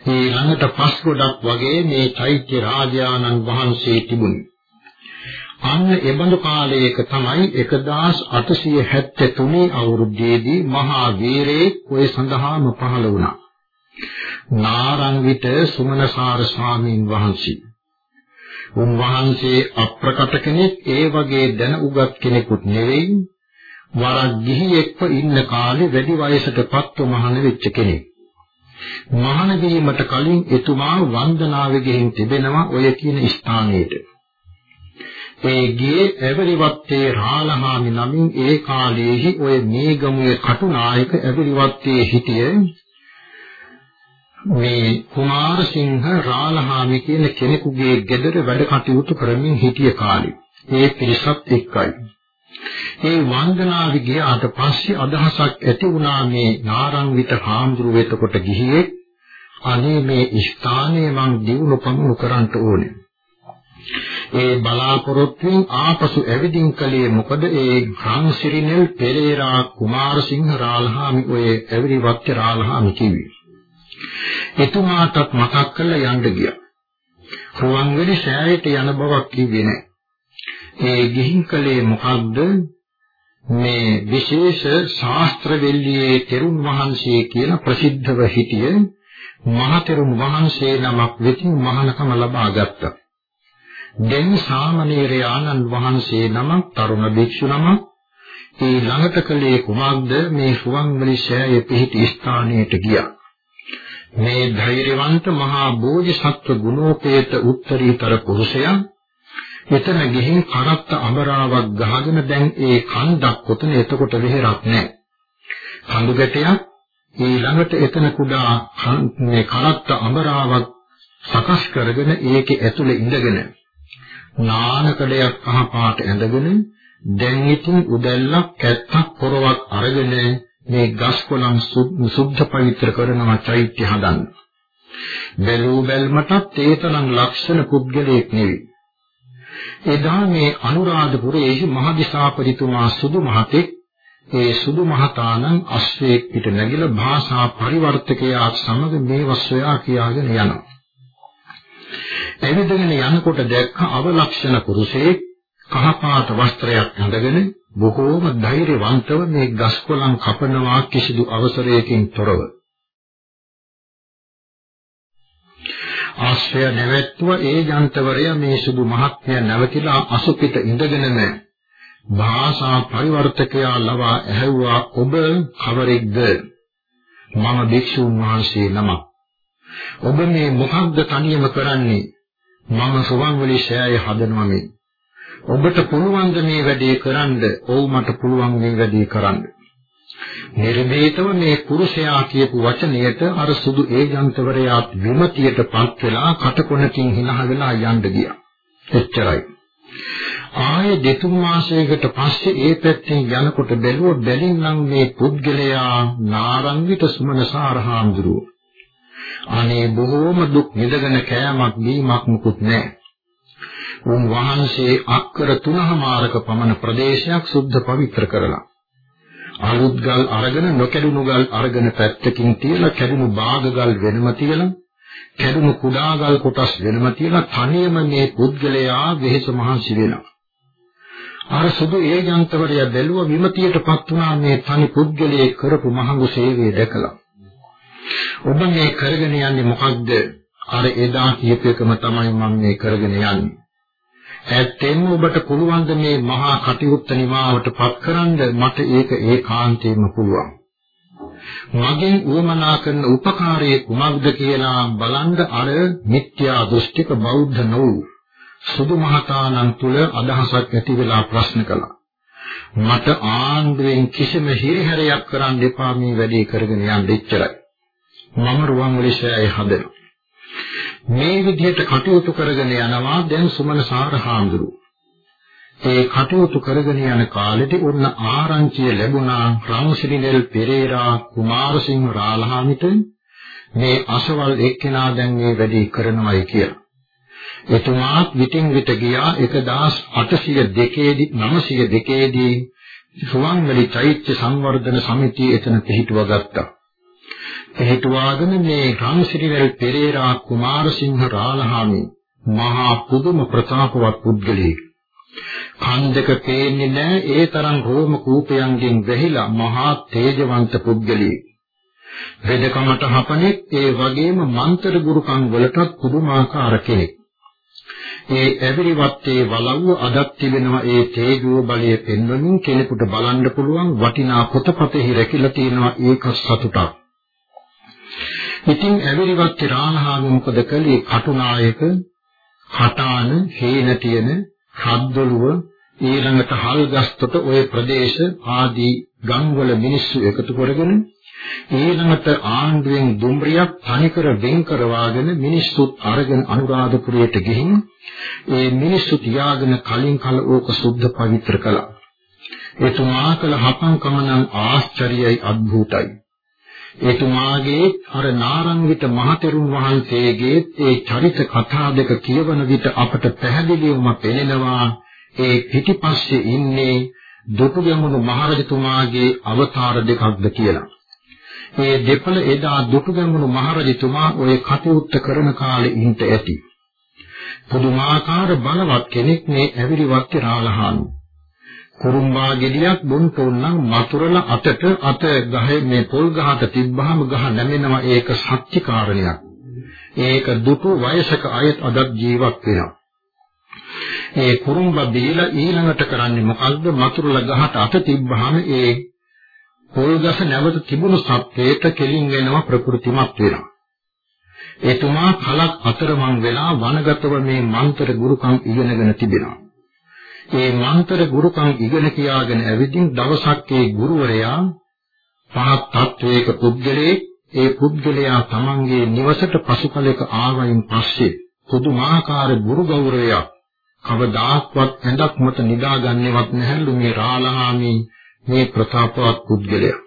මේ ළඟට පස් ගොඩක් වගේ මේ චෛත්‍ය රාජානන් වහන්සේ තිබුණේ. අන්න එබඳු කාලයක තමයි 1873 අවුරුද්දේදී මහා වීරේ ඔය සඳහාම පහළ වුණා. නාරංවිත සුමනසාර ස්වාමීන් වහන්සේ. උන්වහන්සේ අප්‍රකට කෙනෙක් ඒ වගේ දැන උගත් කෙනෙකුත් නෙවෙයි. වරක් ගිහියෙක්ව ඉන්න කාලේ වැඩි වයසටපත්ව මහාන වෙච්ච කෙනෙක්. මහාන වීමට කලින් එතුමා වන්දනාවේ ගෙහින් තිබෙනවා ඔය කියන ස්ථානයේට. ඒ ගේ ඇවිලිවත්තේ රාලහාමි නමින් ඒ කාලයේහි ඔය මේගමුවේ කටුනායක ඇවිලිවත්තේ හිටිය. මේ කුමාරසිංහ රාලහාමි කියන කෙනෙකුගේ ගෙදර වැඩ කටයුතු කරමින් හිටිය කාලේ. ඒ පිරිසත් එක්කයි. ඒ වන්දනාවි ගියාට පස්සේ අදහසක් ඇති වුණා මේ නාරංවිත හාමුදුරුව වෙතකොට ගිහියේ අනේ මේ ස්ථානය මං දිනු පමුණු කරන්න ඕනේ. ඒ බලාපොරොත්තුෙන් ආපසු ඇවිදින් කලේ මොකද ඒ ග්‍රාන්සිරිනෙල් පෙරේරා කුමාරසිංහ රාල්හාමි ඔය ඇවිරි වත්ත රාල්හාමි කිව්වේ. එතුමාටත් මතක් කරලා යන්න ගියා. රුවන්වැලි සෑයට යන බවක් කිව්වේ නැහැ. ඒ ගිහින් කලේ මොකද්ද? මේ විශේෂ ශාස්ත්‍රවේල්ලියේ තෙරුන් වහන්සේ කියන ප්‍රසිද්ධව හිටිය මහතෙරුන් වහන්සේ නමක් වෙතින් මහානකම ලබා ගත්තා. දැන් සාමණේර ආනන්ද වහන්සේ නමක් තරුණ භික්ෂු නමක් ඒ ළඟට කලේ කුමක්ද මේ සුවන්වැලි ශායේ පිහිටි ස්ථානයට ගියා. මේ ධෛර්යවන්ත මහා බෝධිසත්ව ගුණෝපේත උත්තරීතර පුරුෂයා එතන ගිහින් කරත්ත අමරාවක් ගහගෙන දැන් ඒ කන්දක් කොතන එතකොට වෙහෙරක් නැහැ. කඳු ගැටයක් ඒ ළඟට එතන කුඩා මේ කරත්ත අමරාවක් සකස් කරගෙන ඒකේ ඇතුලේ ඉඳගෙන නානකඩයක් අහපාට ඇඳගෙන දැන් ඉතින් උදැල්ලක් කැත්තක් පොරවක් අරගෙන මේ ගස් කොළන් සුද්ධ පවිත්‍ර කරනවා චෛත්‍ය හදන්න. බැලූ බැල්මටත් ඒතරම් ලක්ෂණ පුද්ගලයෙක් නෙවෙයි. එදා මේ අනුරාධපුරයේ මහදිසාපතිතුමා සුදු මහතෙක් ඒ සුදු මහතාණන් අශ්වයෙක් පිට නැගිලා භාෂා පරිවර්තකයා සමග මේ වස්සයා කියාගෙන යනවා. ඇවිදගෙන යනකොට දැක්ක අවලක්ෂණ පුරුෂයෙක් කහපාට වස්ත්‍රයක් ඇඳගෙන බොහෝම ධෛර්යවන්තව මේ ගස්කොළන් කපනවා කිසිදු අවසරයකින් තොරව. ආශ්‍රය නැවැත්තුව ඒ ජන්තවරය මේ සුදු මහත්මය නැවතිලා අසුපිට ඉඳගෙනම භාෂා පරිවර්තකයා ලවා ඇහැව්වා ඔබ කවරෙක්ද? මම භික්ෂුන් වහන්සේ නමක්. ඔබ මේ මොකක්ද තනියම කරන්නේ? මම සුවන්වලි ශෑය හදනවා මේ ඔබට පුළුවන් ද මේ වැඩේ කරන්න? ඔව් මට පුළුවන් මේ වැඩේ කරන්න. නිර්භේතව මේ පුරුෂයා කියපු වචනයට අර සුදු ඒජන්තවරයා විමතියටපත් වෙලා කටකොණකින් hina වෙලා යන්න ගියා. එච්චරයි. ආයේ දෙතුන් මාසයකට පස්සේ ඒ පැත්තෙන් යනකොට බැලුව බැලින්නම් මේ පුද්ගලයා නාරංගිත සුමනසාරහාඳුරුව. අනේ බොහෝම දුක් නිදගෙන කෑමක් බීමක් මුකුත් නැහැ. උන් වහන්සේ අක්කර තුනමාරක පමණ ප්‍රදේශයක් සුද්ධ පවිත්‍ර කරලා අලුත් ගල් අරගෙන නොකැඩුණු ගල් අරගෙන පැත්තකින් තියලා කැඩුණු බාග ගල් වෙනම තියලා කැඩුණු කුඩා ගල් කොටස් වෙනම තියලා තනියම මේ පුද්ගලයා වෙහෙස මහන්සි වෙනවා අර සුදු ඒ ජන්තවරය බැලුව විමතියටපත් වුණා මේ තනි පුද්ගලයේ කරපු මහඟු සේවය දැකලා ඔබ මේ කරගෙන යන්නේ මොකක්ද අර එදා කියපේකම තමයි මම මේ කරගෙන යන්නේ ඇත්තෙන්ම ඔබට පුළුවන් මේ මහා කටයුත්ත නිමාවට පත්කරන්න මට ඒක ඒකාන්තයෙන්ම පුළුවන්. මගෙන් උවමනා කරන උපකාරයේ කුමක්ද කියලා බලන්න අර මිත්‍යා දෘෂ්ටික බෞද්ධ නොවු සුදු මහතානන් තුල අදහසක් ඇති වෙලා ප්‍රශ්න කළා. මට ආණ්ඩුවෙන් කිසිම හිරිහැරයක් කරන්න එපා මේ වැඩේ කරගෙන යන්න එච්චරයි. මම රුවන්වැලිසෑය හදනවා. මේ විදිහට කටයුතු කරගෙන යනවා දැන් සුමන සාරහාඳුරු. ඒ කටයුතු කරගෙන යන කාලෙදී උන්න ආරංචිය ලැබුණා රාමසිරිනෙල් පෙරේරා කුමාරසිංහ රාලහාමිට මේ අසවල් එක්කෙනා දැන් මේ වැඩේ කරනවායි කියලා. එතුමාත් විටින් විට ගියා 1802 දී 902 දී සුවන්වැලි චෛත්‍ය සංවර්ධන සමිතිය එතන පිහිටුවා ගත්තා. පිටුවාගෙන මේ රාමසිරිවැල් පෙරේරා කුමාරසිංහ රාලහාමි මහා පුදුම ප්‍රතාපවත් පුද්ගලයෙක්. කන් දෙක පේන්නේ නැහැ ඒ තරම් රෝම කූපයන්ගෙන් වැහිලා මහා තේජවන්ත පුද්ගලයෙක්. වෙදකමට හපනෙක් ඒ වගේම මන්තර ගුරුකම් වලටත් පුදුමාකාර කෙනෙක්. ඒ ඇවිරිවත්තේ වලව්ව අදත් තිබෙනවා ඒ තේජෝ බලය පෙන්වමින් කෙනෙකුට බලන්න පුළුවන් වටිනා පොතපතෙහි රැකිලා තියෙනවා ඒක සතුටක්. ඉතින් ඇවිරිවක්ති රාණහාමි මොකද කළේ? කටුනායක, හටාන, හේන තියෙන, හද්දොළුව, ඊළඟට හල්ගස්තොට ওই ප්‍රදේශ ආදී ගම්වල මිනිස්සු එකතු කරගෙන ඊළඟට ආණ්ඩුවෙන් දුම්රියක් තනිකර වෙන් කරවාගෙන මිනිස්සුත් අරගෙන අනුරාධපුරයට ගිහින් ඒ මිනිස්සු තියාගෙන කලින් කල ඕක සුද්ධ පවිත්‍ර කළා. එතුමා කළ හපංකම නම් ආශ්චර්යයි අද්භූතයි. එතුමාගේ අර නාරංගිත මහතෙරුන් වහන්සේගේ ඒ චරිත කතා දෙක කියවන විට අපට පැහැදිලිවම පෙනෙනවා ඒ පිටිපස්සේ ඉන්නේ දුටුගැමුණු මහරජතුමාගේ අවතාර දෙකක්ද කියලා. මේ දෙපළ එදා දුටුගැමුණු මහරජතුමා ওই කටයුත්ත කරන කාලේ ඉඳ ඇති. පුදුමාකාර බලවත් කෙනෙක් මේ ඇවිරිවත් රාලහානු. කුරුම්බා ගෙඩියක් බොන්ට උන්නම් මතුරල අතට අත ගහේ මේ පොල් ගහට තිබ්බහම ගහ නැමෙනවා ඒක සත්‍ය කාරණයක්. ඒක දුටු වයසක අයත් අදත් ජීවත් වෙනවා. ඒ කුරුම්බා බීලා ඊළඟට කරන්නේ මොකද්ද මතුරල ගහට අත තිබ්බහම ඒ පොල් ගස නැවත තිබුණු සත්‍යයට කෙලින් වෙනවා ප්‍රകൃතිමත් වෙනවා. එතුමා කලක් අතරමං වෙලා වනගතව මේ මන්ත්‍ර ගුරුකම් ඉගෙනගෙන තිබෙනවා. ඒ මන්තර ගුරුකම් ඉගෙන කියාගෙන ඇවිදින් දවසක් ඒ ගුරුවරයා පහත් තත්වයක පුද්ගලයෙක් ඒ පුද්ගලයා තමන්ගේ නිවසට පසුකලයක ආවයින් පස්සේ පුදුමාකාර ගුරු ගෞරවයක් කවදාක්වත් ඇඳක් මත නිදාගන්නේවත් නැහැලු මේ රාලහාමි මේ ප්‍රතාපවත් පුද්ගලයා.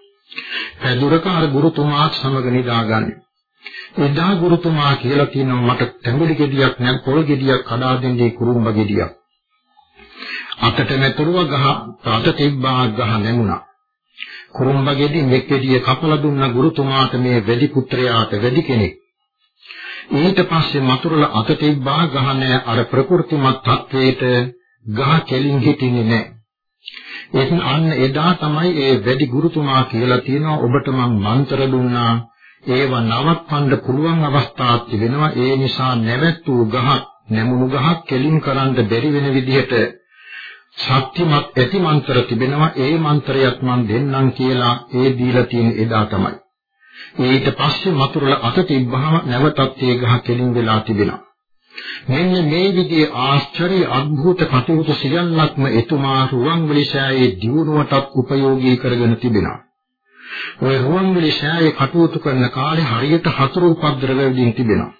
පැදුරක අර ගුරුතුමාත් සමග නිදාගන්නේ. එදා ගුරුතුමා කියලා කියනවා මට තැඹිලි ගෙඩියක් නැත් පොල් ගෙඩියක් කඩා දෙන්නේ කුරුම්බ ගෙඩියක්. අතට නැතුරුව ගහ අත තිබ්බා ගහ නැමුණා. කුරුම්බගෙඩි මෙක්කෙඩිය කපලා දුන්න ගුරුතුමාට මේ වැඩි පුත්‍රයාට වැඩි කෙනෙක්. ඊට පස්සේ මතුරුල අත තිබ්බා ගහ නැහැ අර ප්‍රകൃතිමත් තත්වයට ගහ කෙලින් හිටින්නේ නැහැ. එතන අන්න එදා තමයි ඒ වැඩි ගුරුතුමා කියලා තියෙනවා ඔබට මම මන්ත්‍ර දුන්නා ඒව නවත්වන්න පුළුවන් අවස්ථාවක් තිබෙනවා ඒ නිසා නැවැත් වූ ගහක් නැමුණු ගහක් කෙලින් කරන්න බැරි වෙන විදිහට ශක්තිමත් ඇති මන්ත්‍ර තිබෙනවා ඒ මන්ත්‍රයත් මන් දෙන්නම් කියලා ඒ දීලා තියෙන එදා තමයි. ඊට පස්සේ මතුරුල අත තිබ්බහම නැවතත් ඒ ගහ කෙලින් වෙලා තිබෙනවා. මෙන්න මේ විදිහේ ආශ්චර්ය අద్භූත කටයුතු සියල්ලක්ම එතුමා රුවන්වැලි ශායේ දියුණුවටත් උපයෝගී කරගෙන තිබෙනවා. ඔය රුවන්වැලි ශායේ කටයුතු කරන කාලේ හරියට හතුරු උපද්‍රව වලින් තිබෙනවා.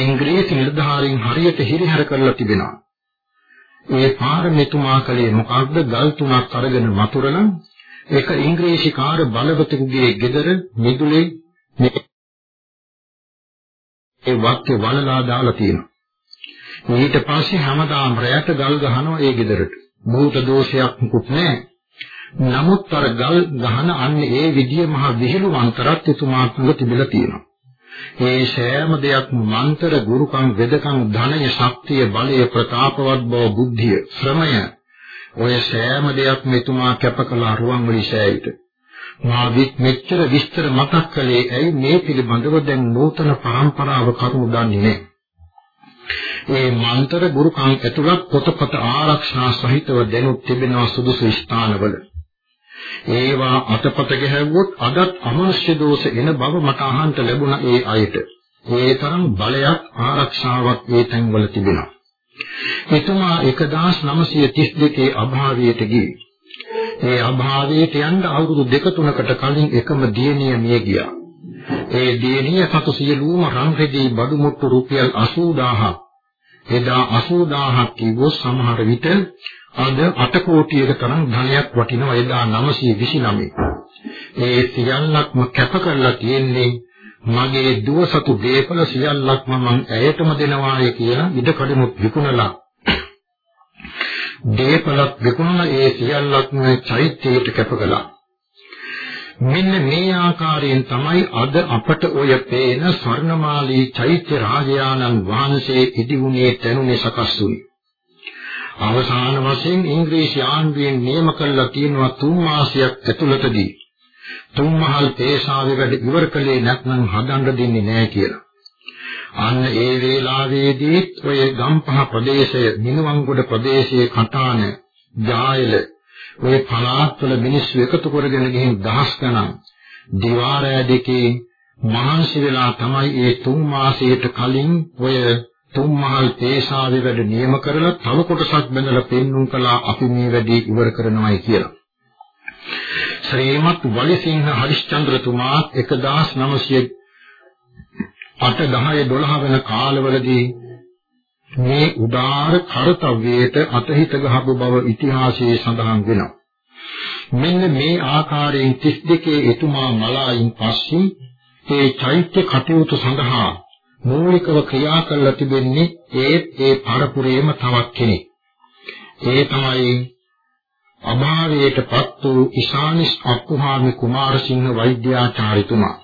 ඉංග්‍රීසි නිලධාරීන් හරියට හිරිහැර කරලා තිබෙනවා. ඒ පාර මෙතුමා කලේ මොකක්ද ගල් තුනක් අරගෙන වතුරන එක ඉංග්‍රීසි කාර බලවතෙකුගේ ගෙදර මිදුලේ මේ ඒ වාක්‍ය වලලා දාලා තියෙනවා. ඊට පස්සේ හැමදාම රැයට ගල් ගහනවා ඒ ගෙදරට. භූත දෝෂයක් මුකුත් නැහැ. නමුත් අර ගල් ගහන අන්න ඒ විදිය මහ විහිළු මන්තරත් එතුමාට තිබිලා තියෙනවා. ඒ සෑම දෙයක් මන්තර ගුරුකම් වෙදකම් ධනය ශක්තිය බලය ප්‍රතාපවත් බව බුද්ධිය ශ්‍රමය ඔය සෑම දෙයක් මෙතුමා කැප කළ අරුවන්වැලි ශෑයිට මා මෙච්චර විස්තර මතක් කළේ ඇයි මේ පිළිබඳව දැන් නූතන පරම්පරාව කරුණු දන්නේ නැහැ. ඒ මන්තර ගුරුකම් ඇතුළත් පොතපත ආරක්ෂා සහිතව දැනුත් තිබෙනවා සුදුසු ස්ථානවල. ඒවා අතපත ගැහැවුවොත් අදත් අමනුෂ්‍ය දෝෂ එන බව මට අහන්න ලැබුණා ඒ අයට. ඒ තරම් බලයක් ආරක්ෂාවක් ඒ තැන්වල තිබෙනවා. එතුමා 1932 අභාවයට ගියේ. ඒ අභාවයට යන්න අවුරුදු දෙක තුනකට කලින් එකම දියණිය මිය ගියා. ඒ දියණිය සතු සියලුම රන් රෙදි බඩු මුට්ටු රුපියල් 80000ක් එදා 80000ක් කිව්වොත් සමහර විට අද 8 කෝටියක තරම් ධනයක් වටිනවා එදා 929. ඒ සියල්ලක්ම කැප කරලා තියෙන්නේ මගේ දුව සතු දීපල සියල්ලක්ම මං ඇයටම දෙනවාය කියලා ඉඩකඩමුත් විකුණලා දීපලක් විකුණලා ඒ සියල්ලක්ම චෛත්‍යයට කැප කළා. මෙන්න මේ ආකාරයෙන් තමයි අද අපට ඔය පේන ස්වර්ණමාලී චෛත්‍ය රාජයාණන් වහන්සේ ඉදිවුනේ තැනුනේ සකස් වුනේ. අවසාන වශයෙන් ඉංග්‍රීසි ආණ්ඩුවෙන් නියම කළා තියෙනවා තුන් මාසයක් ඇතුළතදී තුන් මහල් පේශාවේ වැඩ ඉවර කළේ නැත්නම් හදන්න දෙන්නේ නැහැ කියලා. අන්න ඒ වේලාවේදී ඔය ගම්පහ ප්‍රදේශය, මිනුවන්ගොඩ ප්‍රදේශයේ කටාන, ජායල ඔය පළාත්වල මිනිස්සු එකතු කරගෙන ගිහින් දහස් ගණන් දිවාරය දෙකේ මහන්සි වෙලා තමයි ඒ තුන් මාසයට කලින් ඔය තුන් මහල් පේශාවේ වැඩ නියම කරලා තව කොටසක් බඳලා පෙන්눔 කළා අපි මේ වැඩේ ඉවර කරනවායි කියලා. ශ්‍රීමත් වලිසිංහ හරිශ්චන්ද්‍රතුමා 1908 10 12 වෙන කාලවලදී මේ උදාර කාර්යයට අතහිත ගහපු බව ඉතිහාසයේ සඳහන් වෙනවා. මෙන්න මේ ආකාරයෙන් 32 එතුමා මලායින් පස්සේ ඒ චෛත්‍ය කටයුතු සඳහා මූලිකව ක්‍රියා කළ තිබෙන්නේ ඒ ඒ පරපුරේම තවත් කෙනෙක්. ඒ තමයි අභාවයටපත් වූ ඉශානිස් අප්පුහාමි කුමාරසිංහ වෛද්‍යාචාර්යතුමා.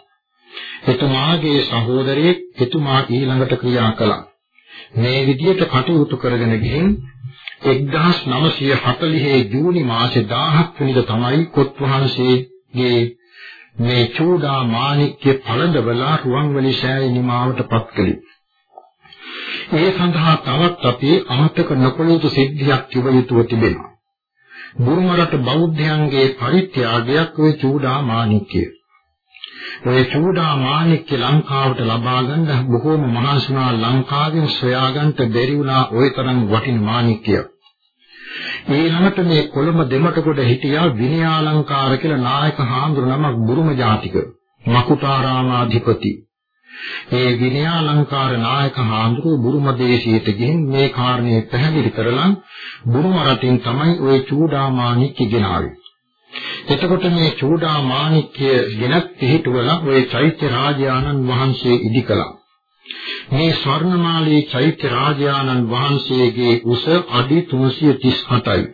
එතුමාගේ සහෝදරයෙක් එතුමා ඊළඟට ක්‍රියා කළා. මේ විදිහට කටයුතු කරගෙන ගිහින් 1940 ජූනි මාසේ 10ක් වෙනිදා තමයි කොත් වහන්සේගේ මේ චූඩා මාණික්‍ය පළඳවලා රුවන්වැලි ශාය නිමාවටපත් කළේ. ඒ සඳහා තවත් අපි අමතක නොකළ යුතු සිද්ධියක් කිව යුතුව තිබෙනවා. බුරුම රට බෞද්ධයන්ගේ පරිත්‍යාගයක් ওই චූඩා මාණික්‍ය. ඔය චූඩා මාණික්‍ය ලංකාවට ලබා ගන්න බොහෝම මහන්සිනා ලංකාවෙන් සොයාගන්න බැරි වුණා ওই තරම් වටින මාණික්‍යයක්. ඊළඟට මේ කොළඹ දෙමටකොට හිටියා විනයාලංකාර කියලා නායක හාමුදුරු නමක් බුරුම ජාතික මකුටාරාමාධිපති. ඒ විනයාලංකාර නායක හාමුදුරු බුරුම දේශයට ගිහින් මේ කාරණේ පැහැදිලි කරලා බුරුම රටින් තමයි ওই චූඩාමාණික්‍ය ගෙනාවේ. එතකොට මේ චූඩාමාණික්‍ය ගෙනත් පිළිටුවලා ওই චෛත්‍ය රාජානන් වහන්සේ ඉදි කළා. මේ ස්වර්ණමාලී චෛත්‍ය රාජානන් වහන්සේගේ උස අඩි 337යි.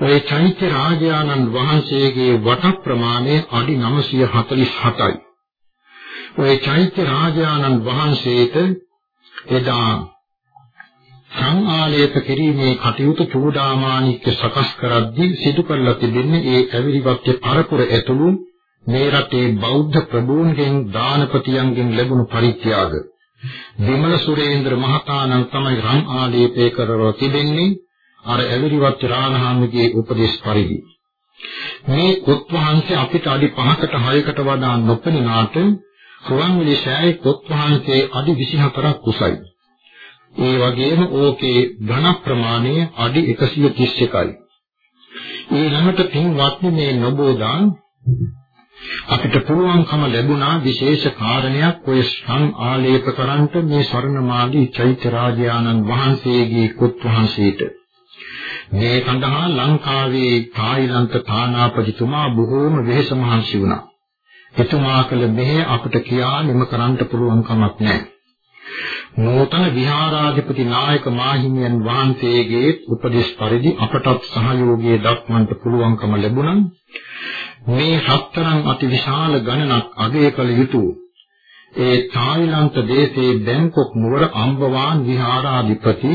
ඔය චෛත්‍ය රාජානන් වහන්සේගේ වට ප්‍රමාණය අඩි 947යි. ඔය චෛත්‍ය රාජානන් වහන්සේට එදා සංආලේප කිරීමේ කටයුතු චූඩාමාණික්‍ය සකස් කරද්දී සිදු කරලා තිබෙන්නේ ඒ ඇවිරිවත්යේ පරපුර ඇතුළු මේ රටේ බෞද්ධ ප්‍රභූන්ගෙන් දානපතියන්ගෙන් ලැබුණු පරිත්‍යාග විමල සුරේන්ද්‍ර මහතාණන් තමයි රන් ආලේපේ කරව තිබෙන්නේ අර ඇවිරිවත් රාණහාමිගේ උපදේශ පරිදි මේ කොත් වහන්සේ අපිට අඩි 5කට 6කට වඩා නොපෙනුනාට රුවන්වැලි සෑයේ කොත් වහන්සේ අඩි 24ක් කුසයි. ඒ වගේම ඕකේ ඝන ප්‍රමාණය අඩි 131යි. ඊළඟට පින්වත්නි මේ නොබෝදාන් අපිට පුළුවන්කම ලැබුණා විශේෂ කාරණයක් ඔය සං ආලේප කරන්ට මේ ස්වර්ණමාලී චෛත්‍ය රාජානන් වහන්සේගේ කුත් වහන්සේට මේ සඳහා ලංකාවේ තායිලන්ත තානාපතිතුමා බොහෝම වෙහෙස මහන්සි වුණා. එතුමා කළ මෙහෙ අපිට කියා නිම කරන්න පුළුවන් කමක් නැහැ. නූතන විහාරාධිපති නායක මාහිමියන් වහන්සේගේ උපදේශ පරිදි අපටත් සහයෝගය දක්වන්නට පුළුවන්කම ලැබුණා. මේ හතරන් අති විශාල ගණනක් අගය කළ යුතු ඒ තායිලන්ත දේශයේ බැංකොක් නුවර අම්බවාන් විහාරාධිපති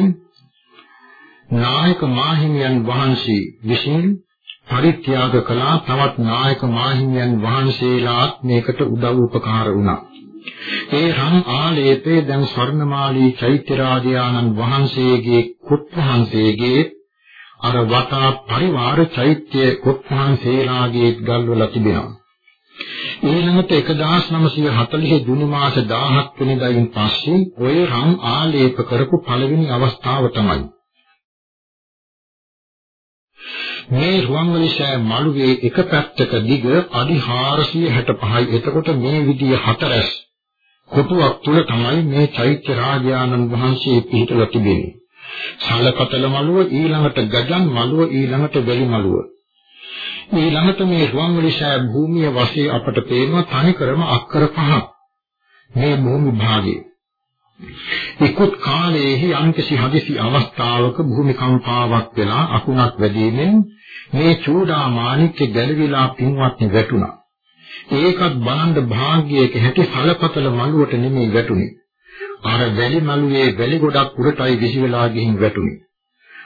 නායක මාහිමියන් වහන්සේ විසින් පරිත්‍යාග කළා තවත් නායක මාහිමියන් වහන්සේලාත් මේකට උදව් උපකාර වුණා. ඒ රන් ආලේපේ දැන් ස්වර්ණමාලී චෛත්‍ය රාජානන් වහන්සේගේ කුත් වහන්සේගේ අර වටා පරිවාර චෛත්‍ය කුත් වහන්සේලාගේ ගල්වල තිබෙනවා. ඊළඟට 1940 ජුනි මාස 17 වෙනිදායින් පස්සේ ඔය රන් ආලේප කරපු පළවෙනි අවස්ථාව තමයි. මේ රුවන්වැලිසෑය මළුවේ එක පැත්තක දිග අඩි 465යි. එතකොට මේ විදිය හතරස් කොටුවක් තුල තමයි මේ චෛත්‍ය රාජානන් වහන්සේ පිහිටලා තිබෙන්නේ. සලකතල මළුව ඊළඟට ගජන් මළුව ඊළඟට වැලි මළුව. ඊළඟට මේ රුවන්වැලිසෑය භූමිය වශයෙන් අපට පේනවා තනිකරම අක්කර පහක්. මේ භූමි භාගයේ ඉක්ුත් කාලයේහි යම්කිසි හදිසි අවස්ථාවක භූමිකම්පාවක් වෙලා අකුණක් වැදීමෙන් මේ චූඩා මාණික්ක ගැලවිලා පින්වත්නි වැටුණා. ඒකත් බලන්න භාග්‍යයක හැටි සලපතල මළුවට නෙමෙයි වැටුනේ. අර වැලි මළුවේ වැලි ගොඩක් උඩටයි විසි වෙලා ගිහින් වැටුනේ.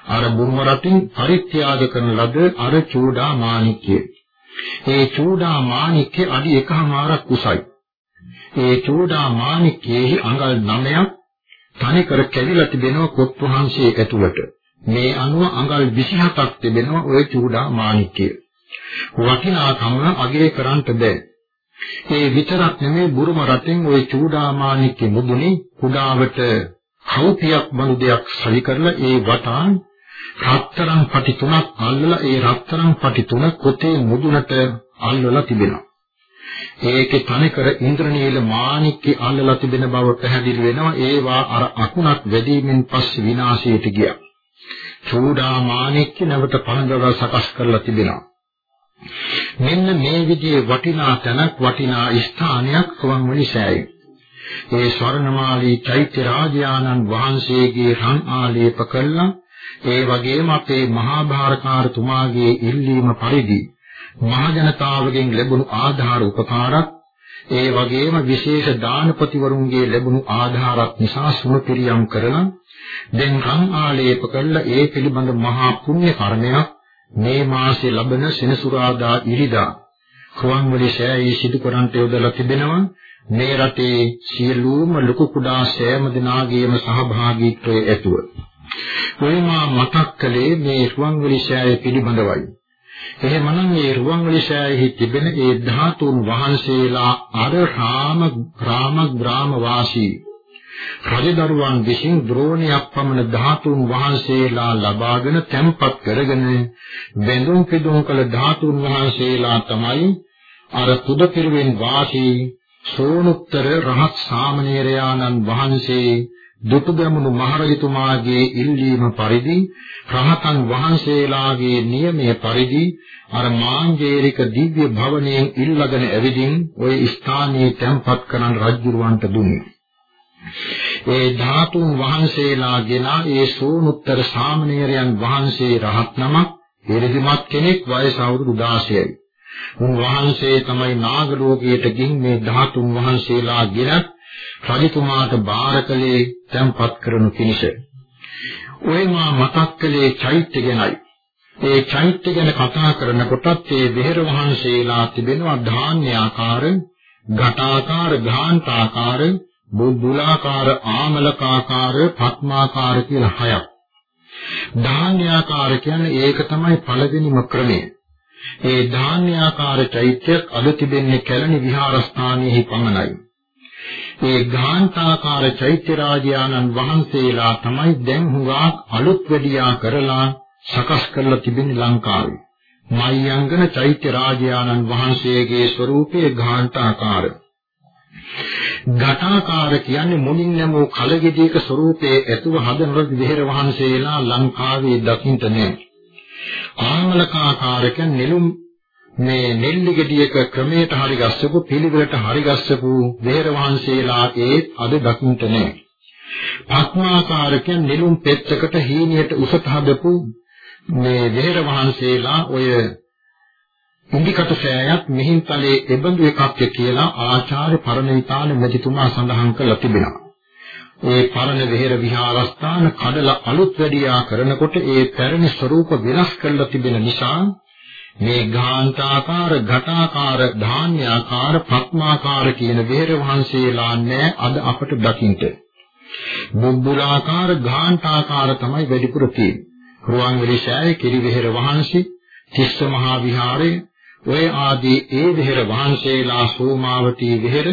අර බුරුම රටින් පරිත්‍යාග කරන ලද අර චූඩා මාණික්කය. ඒ චූඩා මාණික්කේ අඩි එකමාරක් උසයි. ඒ චූඩා මාණික්කයේ අඟල් 9ක් තනිකර කැවිලා තිබෙනවා කොත් වහන්සේ ඇතුළට. මේ අනුව අඟල් 27ක් තිබෙනවා ওই චූඩා මාණික්කය. වටිනාකම අගය කරන්නට බෑ. ඒ විතරක් නෙමෙයි බුරුම රටෙන් ওই චූඩා මාණික්කෙ මුදුනේ කුඩාවට කවුපියක් බඳු දෙයක් සවි කරලා ඒ වටාන් රත්තරන් පටි තුනක් අල්ලලා ඒ රත්තරන් පටි තුන කොතේ මුදුනට අල්ලලා තිබෙනවා. ඒකේ තනිකර ඉන්ද්‍රනීල මාණික්කේ අල්ලලා තිබෙන බව පැහැදිලි වෙනවා. ඒවා අර අකුණක් වැඩිමින් පස්සේ විනාශයට ගියා. චූඩා මාණික්ක නැවත පහඳව සකස් කරලා තිබෙනවා. මෙන්න මේ විදිහේ වටිනා තැනක් වටිනා ස්ථානයක් රුවන්වැලි සෑයේ. ඒ ස්වර්ණමාලී චෛත්‍ය රාජානන් වහන්සේගේ රන් ආලේප කළා. ඒ වගේම අපේ මහා භාරකාරතුමාගේ ඉල්ලීම පරිදි මහ ජනතාවගෙන් ලැබුණු ආධාර උපකාරත් ඒ වගේම විශේෂ දානපතිවරුන්ගේ ලැබුණු ආධාරත් නිසා සුණුපිරියම් කරලා දැන් රන් ආලේප කළ ඒ පිළිබඳ මහා පුණ්‍ය කර්මයක් මේ මාසේ ලබන සෙනසුරාදා ඉරිදා රුවන්වැලි සෑයේ සිදු කරන්ට යොදලා තිබෙනවා මේ රටේ සියලුම ලොකු කුඩා සෑම දෙනාගේම සහභාගීත්වය ඇතුව. ඔයමා මතක් කළේ මේ රුවන්වැලි සෑය පිළිබඳවයි. එහෙමනම් මේ රුවන්වැලිසෑයෙහි තිබෙන ඒ ධාතුන් වහන්සේලා අර රාම ග්‍රාම ග්‍රාම වාසී රජදරුවන් විසින් ද්‍රෝණයක් පමණ ධාතුන් වහන්සේලා ලබාගෙන තැන්පත් කරගෙන බැඳුම් පිදුම් කළ ධාතුන් වහන්සේලා තමයි අර පුද පිරුවෙන් වාසී සෝනුත්තර රහත් සාමණේරයාණන් වහන්සේ දුටුගැමුණු මහරජතුමාගේ ඉල්ලීම පරිදි රහතන් වහන්සේලාගේ නියමයේ පරිදි අර මාංජේරික දිව්‍ය භවණයෙන් ඉල්ලගෙන ඇවිදින් ওই ස්ථානයේ තැන්පත් කරන රජුරවන්ට දුන්නේ. ඒ ධාතුන් වහන්සේලාගෙන ඒ සෝනුත්තර සාමණේරයන් වහන්සේ රහත් නමක් එරෙහිමත් කෙනෙක් වයස අවුරුදු 16යි. උන්වහන්සේ තමයි නාග ලෝකයට ගින් මේ ධාතුන් වහන්සේලා ගෙනත් රජතුමාට බාර කළේ තැන්පත් කරනු පිණිස. ඔය මා මතක් කළේ චෛත්‍ය ගැනයි. ඒ චෛත්‍ය ගැන කතා කරනකොටත් ඒ විහෙර වහන්සේලා තිබෙනවා ධාන්‍ය ආකාර, ඝටාකාර, ගාන්ඨාකාර, බුද්ධුලාකාර, ආමලකාකාර, පත්මාකාර කියලා හයක්. ධාන්‍යාකාර කියන්නේ ඒක තමයි පළවෙනිම ක්‍රමය. ඒ ධාන්‍යාකාර චෛත්‍යයක් අද තිබෙන්නේ කැලණි විහාරස්ථානයේ පමණයි. ඒ ගාන්තාකාර චෛත්‍ය රාජානන් වහන්සේලා තමයි දැන් හුඟක් අලුත් වැඩියා කරලා සකස් කරලා තිබෙන්නේ ලංකාවේ. මයංගන චෛත්‍ය රාජානන් වහන්සේගේ ස්වરૂපයේ ගාන්තාකාර. ඝටාකාර කියන්නේ මුලින් නැමූ කලගෙඩියක ස්වરૂපයේ ඇතුව හදන විහෙර වහන්සේලා ලංකාවේ දකින්ට නැහැ. ආමලකාකාර කියන්නේ නෙළුම් මේ නෙල්ලි ගෙඩියක ක්‍රමයට හරි ගස්සපු පිළිවෙලට හරි ගස්සපු වේර වහන්සේලා ඒ අද දකින්ට නැහැ. පත්මාකාරකයන් නෙළුම් පෙත්තකට හීනියට උසත හදපු මේ වේර වහන්සේලා ඔය ඉන්දිකට සෑයක් මිහින්තලේ එබඳු එකක් කියලා ආචාර්ය පරණවිතාන මෙතිතුමා සඳහන් කළා තිබෙනවා. ඒ පරණ විහෙර විහාරස්ථාන කඩලා අලුත් වැඩියා කරනකොට ඒ පැරණි ස්වરૂප වෙනස් කරලා තිබෙන නිසා මේ ගාන්තාකාර, ඝටාකාර, ධාන්‍යාකාර, පත්මාකාර කියන විහෙර වහන්සේලා නැහැ අද අපට දකින්ට. බුබ්බුලාකාර, ගාන්තාකාර තමයි වැඩිපුර තියෙන්නේ. රුවන්වැලි ශායේ කිරි විහෙර වහන්සේ, තිස්ස මහා විහාරයේ ඔය ආදී ඒ විහෙර වහන්සේලා සෝමාවතී විහෙර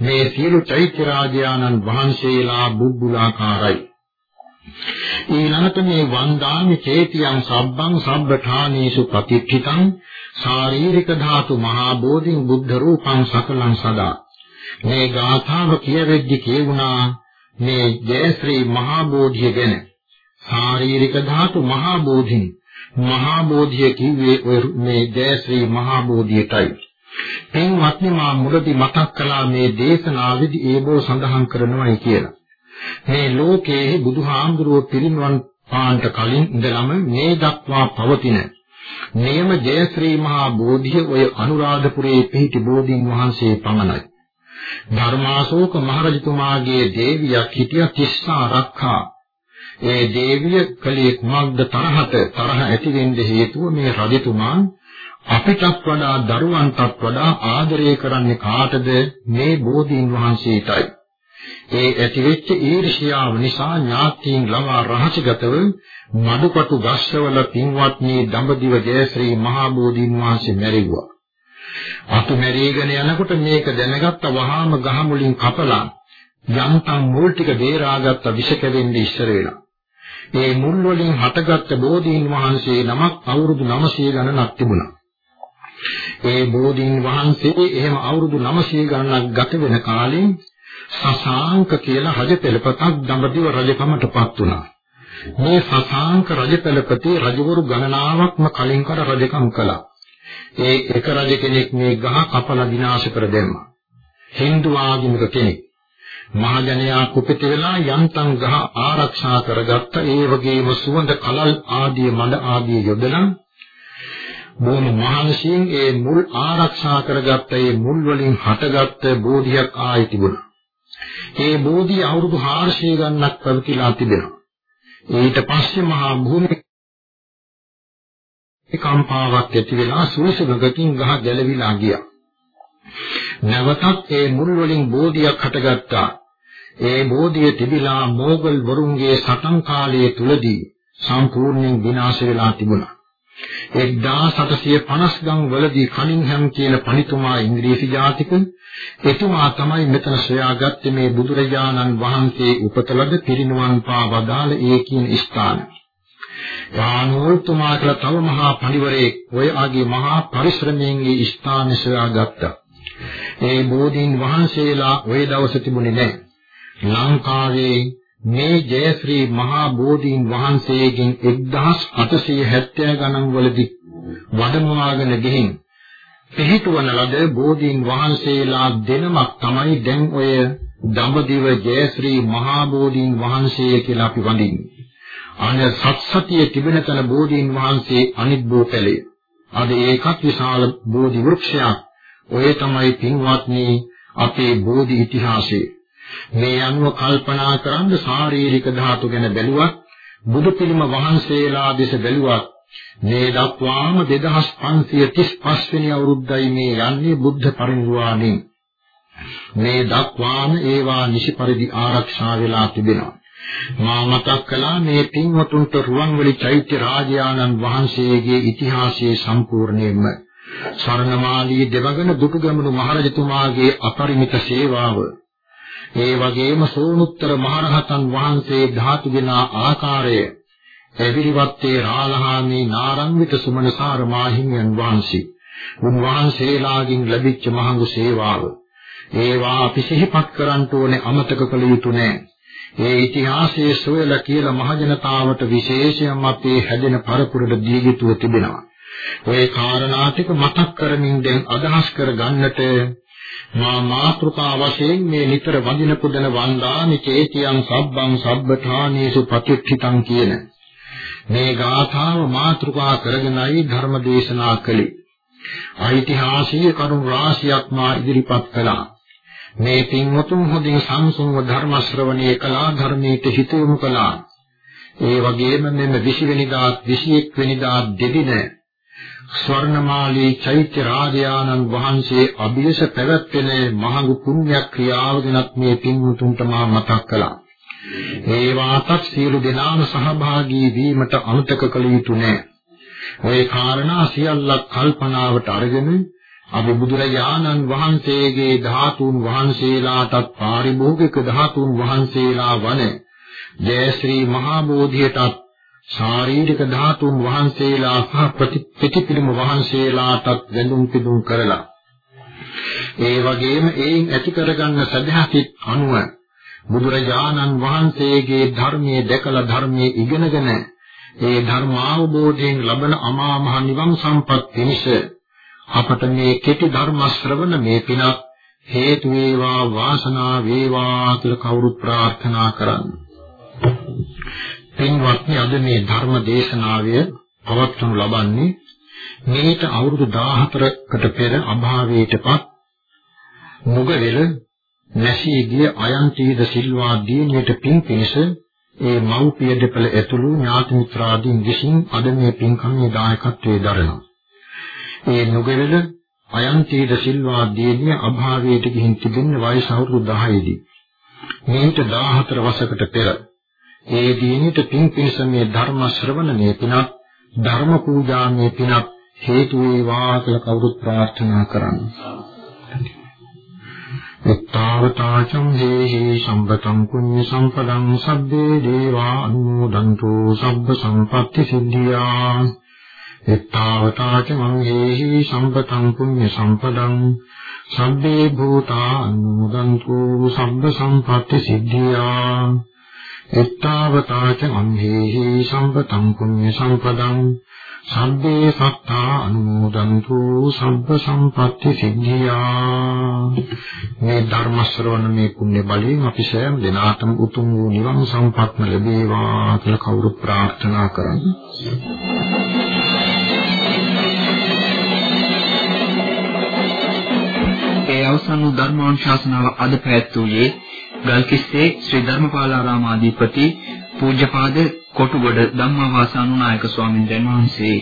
මේ සියලු චෛත්‍ය රාජානන් වහන්සේලා බුබ්බුලාකාරයි. ඊළඟට මේ වන්දාමි චේතියං සබ්බං සබ්බඨානීසු ප්‍රතිප්ඨිතං ශාරීරික ධාතු මහා බෝධින් බුද්ධ රූපං සකලං සදා මේ ගාථාව කියවෙද්දි කියුණා මේ ජයශ්‍රී මහා බෝධිය ගැන ශාරීරික ධාතු මහා බෝධින් මහා බෝධිය කිව්වේ ඔය මේ ජයශ්‍රී මහා බෝධියටයි එන්වත්නි මා මුලදී මතක් කළා මේ දේශනාවේදී ඒ බෝ සඳහන් කරනවායි කියලා මේ ලෝකයේ බුදුහාමුදුරුවෝ පිරිනිවන් පාන්ට කලින් ඉඳලම මේ දක්වා පවතින නියම ජයශ්‍රී මහා බෝධිය ඔය අනුරාධපුරයේ පිහිටි බෝධීන් වහන්සේ පමණයි. ධර්මාශෝක මහරජතුමාගේ දේවියක් හිටිය තිස්සා රක්ඛා. ඒ දේවිය කලේ කුමක්ද තරහට තරහ ඇති වෙන්න හේතුව මේ රජතුමා අපිටත් වඩා දරුවන්ටත් වඩා ආදරය කරන්නේ කාටද මේ බෝධීන් වහන්සේටයි. ඒ ඇතිවෙච්ච ඊර්ෂ්‍යාව නිසා ඥාතීන් ළඟා රහසගතව මඩුපටු ගස්වල පින්වත්නි දඹදිව ජයශ්‍රී මහා බෝධීන් වහන්සේ මැරිවුවා. අතු මැරීගෙන යනකොට මේක දැනගත්ත වහාම ගහ මුලින් කපලා යන්තම් මුල් ටික බේරාගත්ත විෂ කැවෙන්නේ ඉස්සර වෙලා. ඒ මුල් වලින් හටගත්ත බෝධීන් වහන්සේ නමක් අවුරුදු 900 ගණනක් තිබුණා. ඒ බෝධීන් වහන්සේ එහෙම අවුරුදු 900 ගණනක් ගත වෙන කාලේ සසාංක කියලා රජ පෙළපතක් දඹදිව රජකමටපත් වුණා. මේ සසාංක රජ පෙළපතේ රජවරු ගණනාවක්ම කලින් කර රජකම් කළා. ඒ එක රජ කෙනෙක් මේ ගහ කපලා විනාශ කර දැම්මා. Hindu ආගමික කෙනෙක්. මහජනයා කුපිත වෙලා යන්තම් ගහ ආරක්ෂා කරගත්ත ඒ වගේම සුවඳ කලල් ආදී මඩ ආදී යොදලා බොහොම මහන්සියෙන් ඒ මුල් ආරක්ෂා කරගත්ත ඒ මුල් වලින් හටගත්ත බෝධියක් ආයි තිබුණා. ඒ බෝධිය අවුරුදු 400 ගණනක් පැවතිලා තිබෙනවා. ඊට පස්සේ මහා භූමි කම්පාවක් ඇති වෙලා සූසුගකින් ගහ ගැලවිලා ගියා. නැවතත් ඒ මුල් වලින් බෝධියක් හටගත්තා. ඒ බෝධිය තිබිලා මෝගල් වරුන්ගේ සටන් කාලයේ තුලදී සම්පූර්ණයෙන් විනාශ වෙලා තිබුණා. 1750 ගම් වලදී කනින්හැම් කියන පඬිතුමා ඉංග්‍රීසි ජාතික එතුමා තමයි මෙතන සොයාගත්තේ මේ බුදුරජාණන් වහන්සේ උපතලද පිරිනුවන් පා වදාළ ඒ කියන ස්ථාන. යානෝල්තුමා කියලා තව මහා පඬිවරයෙක් ඔය ආගේ මහා පරිශ්‍රමයෙන් ඒ ස්ථාන සොයාගත්තා. ඒ බෝධීන් වහන්සේලා ওই දවසේ තිබුණේ නැහැ. ලංකාවේ මේ ජයශ්‍රී මහා බෝධීන් වහන්සේගෙන් 1870 ගණන් වලදී වඩමවාගෙන ගිහින් පිහිටුවන ලද බෝධීන් වහන්සේලා දෙනමක් තමයි දැන් ඔය දඹදිව ජයශ්‍රී මහා බෝධීන් වහන්සේ කියලා අපි වඳින්නේ. අන සත්සතිය තිබෙන තන බෝධීන් වහන්සේ අනිත් බෝතලේ. අද ඒකත් විශාල බෝධි වෘක්ෂයක්. ඔය තමයි පින්වත්නි අපේ බෝධි ඉතිහාසයේ. මේ අනුව කල්පනා කරන්ද ශාරීරික ධාතු ගැන බැලුවත් බුදු පිළිම වහන්සේලා දෙස බැලුවත් මේ දක්වාම 2535 වෙනි අවුරුද්දයි මේ යන්නේ බුද්ධ පරිනිර්වාණය මේ දක්වාම ඒවා නිසි පරිදි ආරක්ෂා වෙලා තිබෙනවා. මා මතක් කළා මේ පින්වතුන්ට රුවන්වැලි චෛත්‍ය රාජානන් වහන්සේගේ ඉතිහාසයේ සම්පූර්ණයෙන්ම ස්වර්ණමාලී දෙවගන දුටුගැමුණු මහරජතුමාගේ අපරිමිත සේවාව. ඒ වගේම සෝනුත්තර මහරහතන් වහන්සේ ධාතු දෙනා ආකාරය එවිරිවත්තේ රාලහාමී නාරංවිත සුමනසාර මාහිමියන් වහන්සේ උන්වහන්සේලාගෙන් ලැබිච්ච මහඟු සේවාව. ඒවා අපි සිහිපත් කරන්න ඕනේ අමතක කළ යුතු නෑ. ඒ ඉතිහාසයේ සොයලා කියලා මහජනතාවට විශේෂයෙන්ම අපේ හැදෙන පරපුරට දී යුතුව තිබෙනවා. ওই කාරණා ටික මතක් කරමින් දැන් අදහස් කර ගන්නට මා මාත්‍රිකා වශයෙන් මේ නිතර වඳින පුදන වන්දාමි චේතියං සබ්බං සබ්බඨානීසු පතිච්ඨිතං කියන මේ ගාථාව මාත්‍රිකා කරගෙනයි ධර්ම දේශනා කළේ. ඓතිහාසික කරුණු රාශියක් මා ඉදිරිපත් කළා. මේ පින්වතුන් හොඳින් සංසුන්ව ධර්ම ශ්‍රවණය කළා ධර්මයට හිත යොමු කළා. ඒ වගේම මෙන්න 20 වෙනිදා 21 වෙනිදා දෙදින ස්වර්ණමාලී චෛත්‍ය රාජයාණන් වහන්සේ අභියස පැවැත්වෙන මහඟු පුණ්‍ය ක්‍රියාව ගැනත් මේ පින්වතුන්ට මා මතක් කළා. ඒ වාතත් සියලු දෙනාම සහභාගී වීමට අමතක කළ යුතු නෑ. ওই කාරණා සියල්ලක් කල්පනාවට අරගෙන අපි බුදුරජාණන් වහන්සේගේ ධාතුන් වහන්සේලාටත් පාරිභෝගික ධාතුන් වහන්සේලා වන ජයශ්‍රී මහා බෝධියටත් ශාරීරික ධාතුන් වහන්සේලා සහ ප්‍රතිපිලිම වහන්සේලාටත් වැඳුම් පිදුම් කරලා. ඒ වගේම ඒන් ඇති කරගන්න සදහසිත අනුව බුදුරජාණන් වහන්සේගේ ධර්මයේ දැකලා ධර්මයේ ඉගෙනගෙන ඒ ධර්ම අවබෝධයෙන් ලබන අමා මහ නිවන් සම්පත් පිණිස අපට මේ කෙටි ධර්ම ශ්‍රවණ මේ පිනක් හේතු වේවා වාසනාව වේවා කියලා කවුරුත් ප්‍රාර්ථනා කරන්නේ. පින්වත්නි අද මේ ධර්ම දේශනාවය පවත්වනු ලබන්නේ මේට අවුරුදු 14කට පෙර අභාවයටපත් මුගවෙල නැසී ගිය අයන්තීද සිල්වා දිනියට පින් පිණිස ඒ මව්පිය දෙපළ ඇතුළු ඥාති මිත්‍රාදීන් විසින් අද මේ පින්කමේ දායකත්වයේ දරනවා. ඒ නුගවෙල අයන්තීද සිල්වා දිනිය අභාවයට ගිහින් තිබෙන වයස අවුරුදු 10 දී. මේට 14 වසරකට පෙර ඒ දිනෙට පින් පිණිස මේ ධර්ම ශ්‍රවණමේ පිනක් ධර්ම පූජාමේ පිනක් හේතු වේවා කියලා කවුරුත් ප්‍රාර්ථනා කරන්නේ. උත්තාවතාචම් හේහි සම්පතං පුඤ්ඤ සම්පදං සබ්බේ දේවා අනුමෝදන්තු සබ්බ සම්පත්‍ති සිද්ධියා. උත්තාවතාචම් හේහි සම්පතං පුඤ්ඤ සම්පදං සබ්බේ භූතා අනුමෝදන්තු සබ්බ සම්පත්‍ති සිද්ධියා. එත්තාවතාච අම්හෙහි සම්පතං පුඤ්ඤ සම්පදං සම්බේ සත්තා අනුමෝදන්තු සබ්බ සම්පatti සිද්ධියා. මේ ධර්ම ශ්‍රවණ මේ පුණ්‍ය බලයෙන් අපි සෑම දිනාටම උතුම් වූ නිවන් සම්පත්ම ලැබේවා කියලා කවුරු ප්‍රාර්ථනා කරන්නේ? ඒ අවසන් වූ ධර්මානුශාසනාව අද පැවැත්වුවේ ගල්කිස්සේ ශ්‍රී ධර්මපාලාරාමාධිපති පූජ්‍යපාද කොටුගොඩ ධම්මවාසානුනායක ස්වාමීන් වහන්සේ